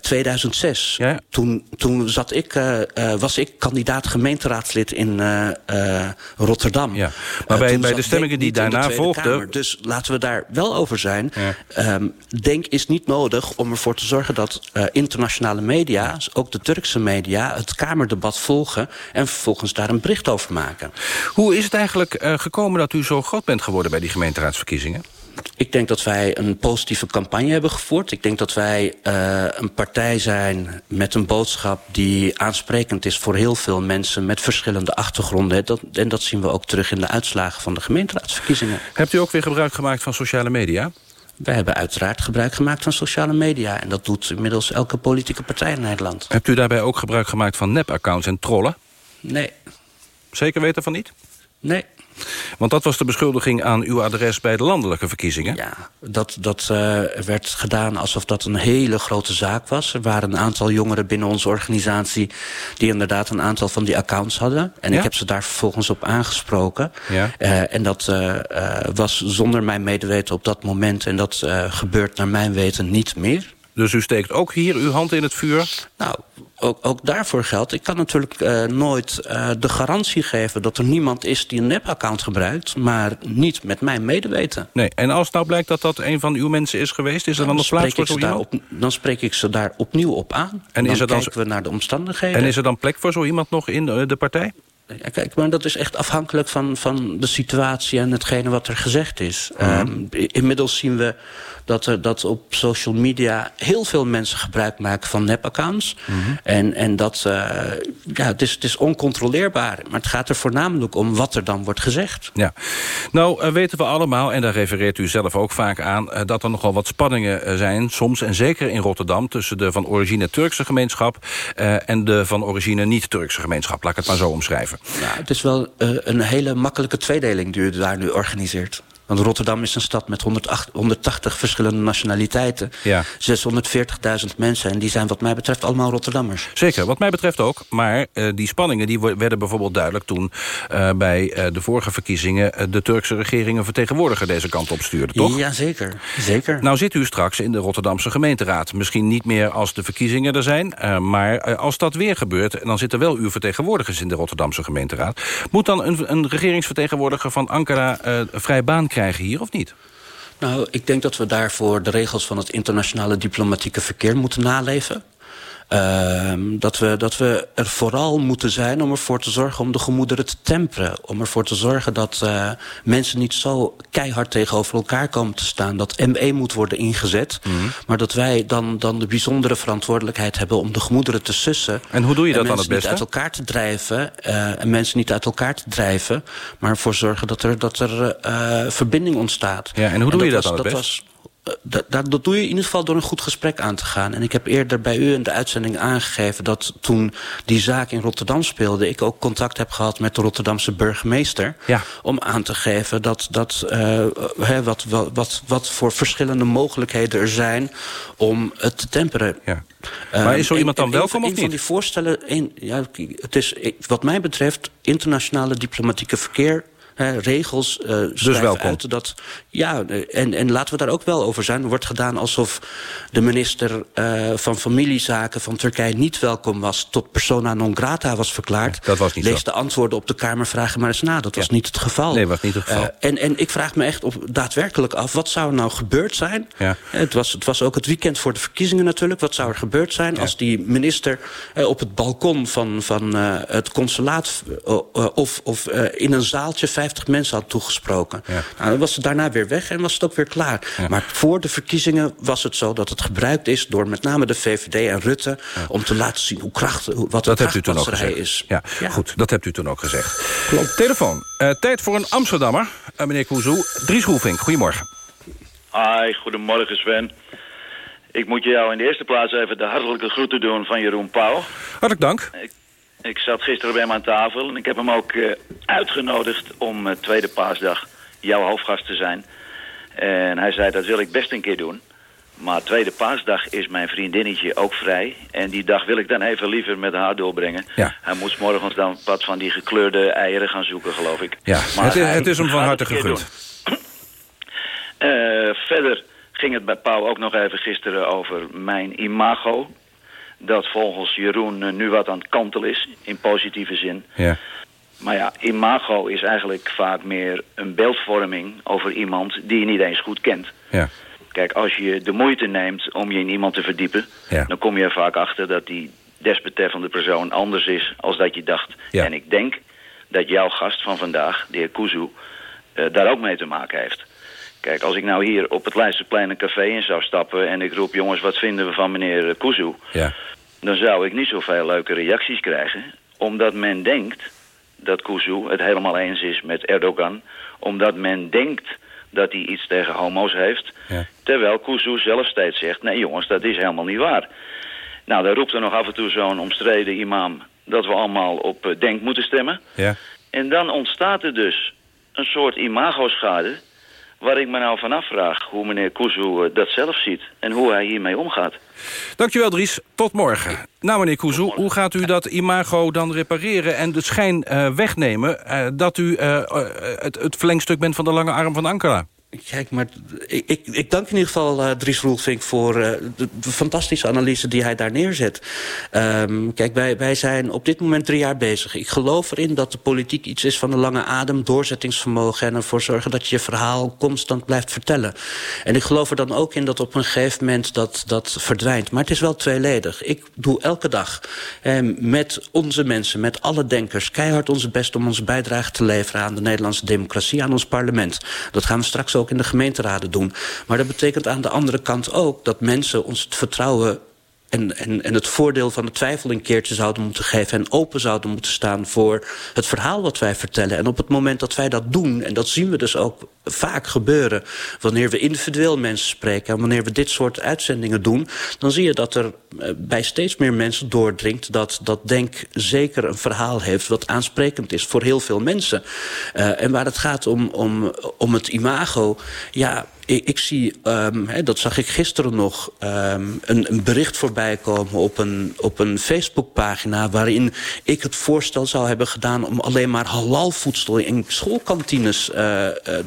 S37: 2006. Toen, toen zat ik, uh, uh, was ik kandidaat gemeenteraadslid in uh, Rotterdam.
S36: Ja. Maar bij, bij de stemmingen die daarna volgden...
S37: Dus laten we daar wel over zijn. Ja. Um, denk is niet nodig om ervoor te zorgen dat internationale media... ook de Turkse media, het Kamerdebat volgen... en vervolgens daar een bericht over maken.
S36: Hoe is het eigenlijk gekomen dat u zo groot bent geworden... bij die gemeenteraadsverkiezingen?
S37: Ik denk dat wij een positieve campagne hebben gevoerd. Ik denk dat wij uh, een partij zijn met een boodschap die aansprekend is voor heel veel mensen met verschillende achtergronden. Dat, en dat zien we ook terug in de uitslagen van de gemeenteraadsverkiezingen.
S36: Hebt u ook weer gebruik gemaakt van sociale media?
S37: Wij hebben uiteraard gebruik gemaakt van sociale media. En dat doet inmiddels elke politieke partij in Nederland.
S36: Hebt u daarbij ook gebruik gemaakt van nep-accounts en trollen?
S37: Nee.
S36: Zeker weten van niet?
S37: Nee.
S36: Want dat was de beschuldiging aan uw adres bij de landelijke verkiezingen.
S37: Ja, dat, dat uh, werd gedaan alsof dat een hele grote zaak was. Er waren een aantal jongeren binnen onze organisatie... die inderdaad een aantal van die accounts hadden. En
S36: Ja?
S37: ik heb ze daar vervolgens op aangesproken.
S36: Ja.
S37: Uh, en dat uh, was zonder mijn medeweten op dat moment. En dat gebeurt naar mijn weten niet meer.
S36: Dus u steekt ook hier uw hand in het vuur?
S37: Nou, ook, ook daarvoor geldt. Ik kan natuurlijk uh, nooit uh, de garantie geven dat er niemand is die een nep-account gebruikt. Maar niet met mijn medeweten.
S36: Nee, en als nou blijkt dat dat een van uw mensen is geweest, is er dan, nog plaats voor zo iemand?
S37: Op, dan spreek ik ze daar opnieuw op aan.
S36: En
S37: dan
S36: is er dan
S37: kijken we naar de omstandigheden.
S36: En is er dan plek voor zo iemand nog in de, de partij?
S37: Ja, kijk, maar dat is echt afhankelijk van, van de situatie en hetgene wat er gezegd is.
S36: Mhm.
S37: Um, inmiddels zien we dat, er, dat op social media heel veel mensen gebruik maken van nep-accounts.
S36: Mhm.
S37: En, en dat, uh, ja, het is, het is oncontroleerbaar. Maar het gaat er voornamelijk om wat er dan wordt gezegd.
S36: Ja. Nou, uh, weten we allemaal, en daar refereert u zelf ook vaak aan... Uh, dat er nogal wat spanningen zijn, soms en zeker in Rotterdam... tussen de van origine Turkse gemeenschap... en de van origine niet-Turkse gemeenschap. Laat ik het maar zo omschrijven.
S37: Nou, het is wel een hele makkelijke tweedeling die u daar nu organiseert. Want Rotterdam is een stad met 108, 180 verschillende nationaliteiten.
S36: Ja.
S37: 640.000 mensen. En die zijn wat mij betreft allemaal Rotterdammers.
S36: Zeker, wat mij betreft ook. Maar uh, die spanningen die werden bijvoorbeeld duidelijk... toen uh, bij uh, de vorige verkiezingen... de Turkse regering een vertegenwoordiger deze kant op stuurde, toch?
S37: Ja, zeker. zeker.
S36: Nou zit u straks in de Rotterdamse gemeenteraad. Misschien niet meer als de verkiezingen er zijn. maar als dat weer gebeurt... dan zitten wel uw vertegenwoordigers in de Rotterdamse gemeenteraad. Moet dan een, een regeringsvertegenwoordiger van Ankara vrij baan krijgen hier of niet?
S37: Nou, ik denk dat we daarvoor de regels van het internationale diplomatieke verkeer moeten naleven. Uh, dat, we, dat we er vooral moeten zijn om ervoor te zorgen om de gemoederen te temperen. Om ervoor te zorgen dat uh, mensen niet zo keihard tegenover elkaar komen te staan. Dat ME moet worden ingezet.
S36: Mhm.
S37: Mm -hmm. Maar dat wij dan, dan de bijzondere verantwoordelijkheid hebben om de gemoederen te sussen.
S36: En hoe doe je dat dan
S37: het
S36: beste?
S37: niet uit elkaar te drijven. Uh, en mensen niet uit elkaar te drijven. Maar ervoor zorgen dat er, dat er verbinding ontstaat.
S36: Ja, en hoe doe
S37: en
S36: je dat
S37: was,
S36: dan het
S37: dat
S36: best?
S37: Was, dat, dat, doe je in ieder geval door een goed gesprek aan te gaan. En ik heb eerder bij u in de uitzending aangegeven... dat toen die zaak in Rotterdam speelde... ik ook contact heb gehad met de Rotterdamse burgemeester...
S36: Ja.
S37: om aan te geven dat, dat, uh, he, wat, wat, wat, wat voor verschillende mogelijkheden er zijn... om het te temperen.
S36: Ja. Maar is zo iemand dan welkom
S37: een,
S36: of
S37: een
S36: niet?
S37: van die voorstellen... Een, ja, het is wat mij betreft internationale diplomatieke verkeer... He, regels uh,
S36: dus welkom.
S37: uit dat ja en, en laten we daar ook wel over zijn. Er wordt gedaan alsof de minister uh, van familiezaken van Turkije niet welkom was, tot persona non grata was verklaard.
S36: Ja, dat was niet
S37: Lees
S36: zo.
S37: de antwoorden op de Kamervragen maar eens na. Dat was niet het geval.
S36: Nee, was niet het geval.
S37: Uh, en, en ik vraag me echt op, daadwerkelijk af, wat zou er nou gebeurd zijn?
S36: Ja.
S37: Het, was, het was ook het weekend voor de verkiezingen natuurlijk. Wat zou er gebeurd zijn als die minister op het balkon van, van het consulaat of, of in een zaaltje 50 mensen had toegesproken?
S36: Ja.
S37: Nou, dan was het daarna weer weg en was het ook weer klaar.
S36: Ja.
S37: Maar voor de verkiezingen was het zo dat het gebruikt is door met name de VVD en Rutte om te laten zien hoe krachtig, hoe- wat
S36: Dat
S37: een
S36: hebt u toen ook
S37: krachtpatserij
S36: gezegd.
S37: is.
S36: Ja, goed, dat hebt u toen ook gezegd. Telefoon. Eh, tijd voor een Amsterdammer. Eh, meneer Koezoe. Dries Roelvink, goedemorgen.
S38: Hi, goedemorgen Sven. Ik moet jou in de eerste plaats even de hartelijke groeten doen van Jeroen Pauw.
S36: Hartelijk dank.
S38: Ik, ik zat gisteren bij hem aan tafel en ik heb hem ook eh, uitgenodigd om eh, tweede paasdag jouw hoofdgast te zijn. En hij zei dat wil ik best een keer doen. Maar tweede paasdag is mijn vriendinnetje ook vrij. En die dag wil ik dan even liever met haar doorbrengen.
S36: Ja.
S38: Hij moet morgens dan wat van die gekleurde eieren gaan zoeken, geloof ik.
S36: Ja,
S38: Maar
S36: het, is- het is hem van harte gegund.
S38: Eh, verder ging het bij Pauw ook nog even gisteren over mijn imago. Dat volgens Jeroen eh, nu wat aan het kantel is, in positieve zin.
S36: Ja.
S38: Maar ja, imago is eigenlijk vaak meer een beeldvorming over iemand die je niet eens goed kent.
S36: Ja.
S38: Kijk, als je de moeite neemt om je in iemand te verdiepen...
S36: Ja.
S38: dan kom je er vaak achter dat die desbetreffende persoon anders is als dat je dacht.
S36: Ja.
S38: En ik denk dat jouw gast van vandaag, de heer Kuzu, eh, daar ook mee te maken heeft. Kijk, als ik nou hier op het Leidseplein een café in zou stappen... en ik roep, jongens, wat vinden we van meneer eh, Kuzu...
S36: Ja.
S38: Dan zou ik niet zoveel leuke reacties krijgen... omdat men denkt dat Kuzu het helemaal eens is met Erdogan... omdat men denkt dat hij iets tegen homo's heeft...
S36: Ja.
S38: terwijl Kuzu zelf steeds zegt... nee jongens, dat is helemaal niet waar. Nou, dan roept er nog af en toe zo'n omstreden imam... dat we allemaal op eh, denk moeten stemmen.
S36: Ja.
S38: En dan ontstaat er dus een soort imagoschade... waar ik me nou van afvraag hoe meneer Kuzu eh, dat zelf ziet... en hoe hij hiermee omgaat.
S36: Dankjewel, Dries. Tot morgen. Nou, meneer Kuzu, hoe gaat u dat imago dan repareren... en de schijn eh, wegnemen eh, dat u het, het verlengstuk bent van de lange arm van Ankara?
S37: Kijk, maar ik, ik, dank in ieder geval eh, Dries Roelvink voor eh, de, de fantastische analyse die hij daar neerzet. Ehm, kijk, wij, wij zijn op dit moment drie jaar bezig. Ik geloof erin dat de politiek iets is van een lange adem, doorzettingsvermogen... en ervoor zorgen dat je je verhaal constant blijft vertellen. En ik geloof er dan ook in dat op een gegeven moment dat, dat verdwijnt. Maar het is wel tweeledig. Ik doe elke dag eh, met onze mensen, met alle denkers... keihard onze best om onze bijdrage te leveren aan de Nederlandse democratie... aan ons parlement. Dat gaan we straks ook in de gemeenteraden doen. Maar dat betekent aan de andere kant ook dat mensen ons het vertrouwen en, en, en het voordeel van de twijfel een keertje zouden moeten geven... en open zouden moeten staan voor het verhaal wat wij vertellen. En op het moment dat wij dat doen, en dat zien we dus ook vaak gebeuren... wanneer we individueel mensen spreken en wanneer we dit soort uitzendingen doen... dan zie je dat er eh, bij steeds meer mensen doordringt... dat, dat Denk zeker een verhaal heeft wat aansprekend is voor heel veel mensen. Uh, en waar het gaat om, om, om het imago... ja, ik, ik zie, hè, dat zag ik gisteren nog, um, een, een, bericht voorbij komen op een, op een Facebookpagina... waarin ik het voorstel zou hebben gedaan om alleen maar halal voedsel in schoolkantines uh,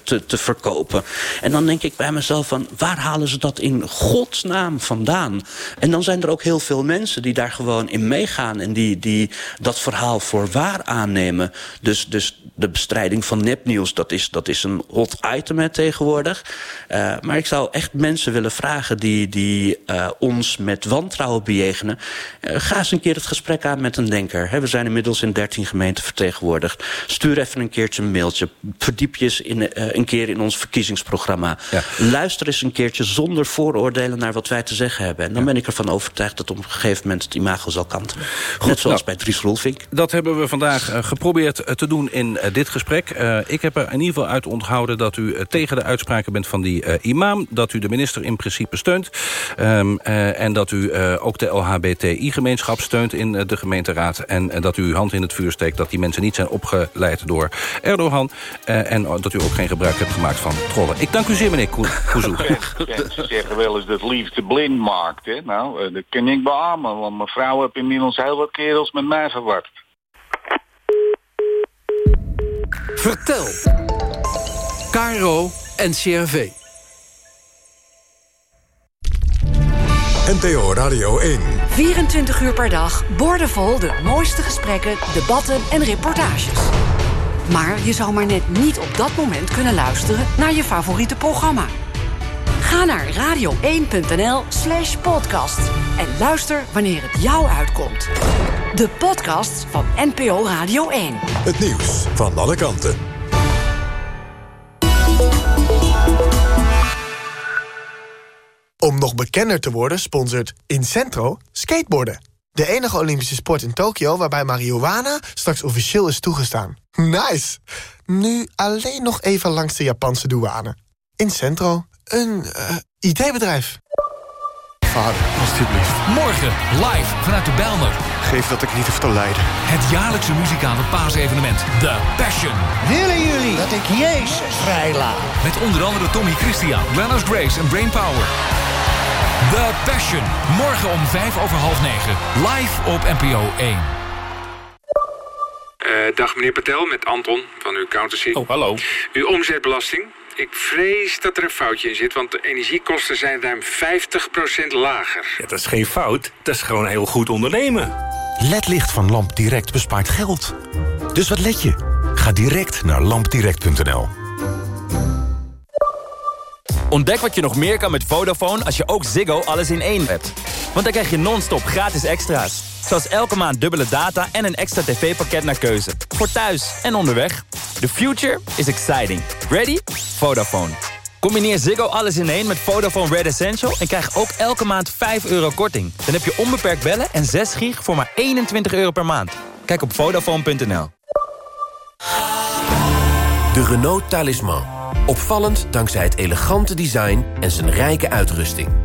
S37: te, te verkopen. En dan denk ik bij mezelf van, waar halen ze dat in godsnaam vandaan? En dan zijn er ook heel veel mensen die daar gewoon in meegaan... en die, die dat verhaal voor waar aannemen. Dus, dus de bestrijding van nepnieuws, dat is, dat is een hot item hè, tegenwoordig... Uh, maar ik zou echt mensen willen vragen die, die uh, ons met wantrouwen bejegenen. Uh, ga eens een keer het gesprek aan met een denker. He, we zijn inmiddels in 13 gemeenten vertegenwoordigd. Stuur even een keertje een mailtje. Verdiep je eens in, een keer in ons verkiezingsprogramma. Ja. Luister eens een keertje zonder vooroordelen naar wat wij te zeggen hebben. En dan ja. ben ik ervan overtuigd dat op een gegeven moment het imago zal kantelen. Goed, Net zoals nou, bij Dries Roelvink.
S36: Dat hebben we vandaag geprobeerd te doen in dit gesprek. ik heb er in ieder geval uit onthouden dat u tegen de uitspraken bent van die imam. Dat u de minister in principe steunt. Um, uh, en dat u ook de LHBTI-gemeenschap steunt in de gemeenteraad. En dat u uw hand in het vuur steekt dat die mensen niet zijn opgeleid door Erdogan. en dat u ook geen gebruik hebt gemaakt van trollen. Ik dank u zeer, meneer Kuzu.
S33: Ze zeggen wel eens dat liefde blind maakt. Hè? Nou, dat kan ik beamen. Want mijn vrouw heeft inmiddels heel wat kerels met mij verward.
S39: Vertel. Caro en CRV.
S40: NTO Radio 1.
S18: 24 uur per dag, boordevol de mooiste gesprekken, debatten en reportages. Maar je zou maar net niet op dat moment kunnen luisteren naar je favoriete programma. Ga naar radio1.nl slash podcast en luister wanneer het jou uitkomt. De podcast van NPO Radio 1.
S40: Het nieuws van alle kanten.
S41: Om nog bekender te worden sponsort Incentro skateboarden. De enige Olympische sport in Tokio waarbij marihuana straks officieel is toegestaan. Nice! Nu alleen nog even langs de Japanse douane. Incentro, een uh, IT-bedrijf. Vader, alstublieft.
S39: Morgen, live vanuit de Bijlmer.
S41: Geef dat ik niet hoef te lijden.
S39: Het jaarlijkse muzikale paasevenement The Passion.
S42: Willen jullie dat ik Jezus vrijlaat?
S39: Met onder andere Tommy Christian, Leonard Grace en Brainpower. The Passion. Morgen om vijf over half negen. Live op NPO 1.
S43: Uh, dag meneer Patel, met Anton van uw accountancy.
S26: Oh, hallo.
S43: Uw omzetbelasting
S44: ik vrees dat er een foutje in zit... want de energiekosten zijn ruim 50% lager.
S43: Ja, dat is geen fout, dat is gewoon heel goed ondernemen.
S1: LED-licht van Lamp Direct bespaart geld. Dus wat let je? Ga direct naar lampdirect.nl.
S45: Ontdek wat je nog meer kan met Vodafone als je ook Ziggo alles in één hebt. Want dan krijg je non-stop gratis extra's. Zoals elke maand dubbele data en een extra tv-pakket naar keuze. Voor thuis en onderweg. The future is exciting. Ready? Vodafone. Combineer Ziggo alles in één met Vodafone Red Essential... en krijg ook elke maand 5 euro korting. Dan heb je onbeperkt bellen en 6 gig voor maar 21 euro per maand. Kijk op Vodafone.nl.
S46: De Renault Talisman. Opvallend dankzij het elegante design en zijn rijke uitrusting.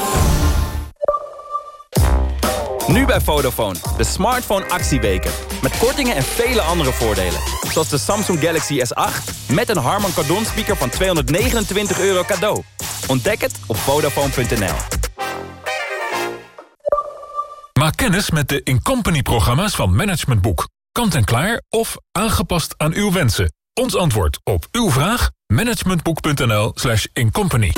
S45: Nu bij Vodafone, de smartphone actieweken. Met kortingen en vele andere voordelen. Zoals de Samsung Galaxy S8 met een Harman Kardon speaker van 229 euro cadeau. Ontdek het op Vodafone.nl.
S39: Maak kennis met de Incompany-programma's van Management Boek. Kant en klaar of aangepast aan uw wensen. Ons antwoord op uw vraag? managementboek.nl slash incompany.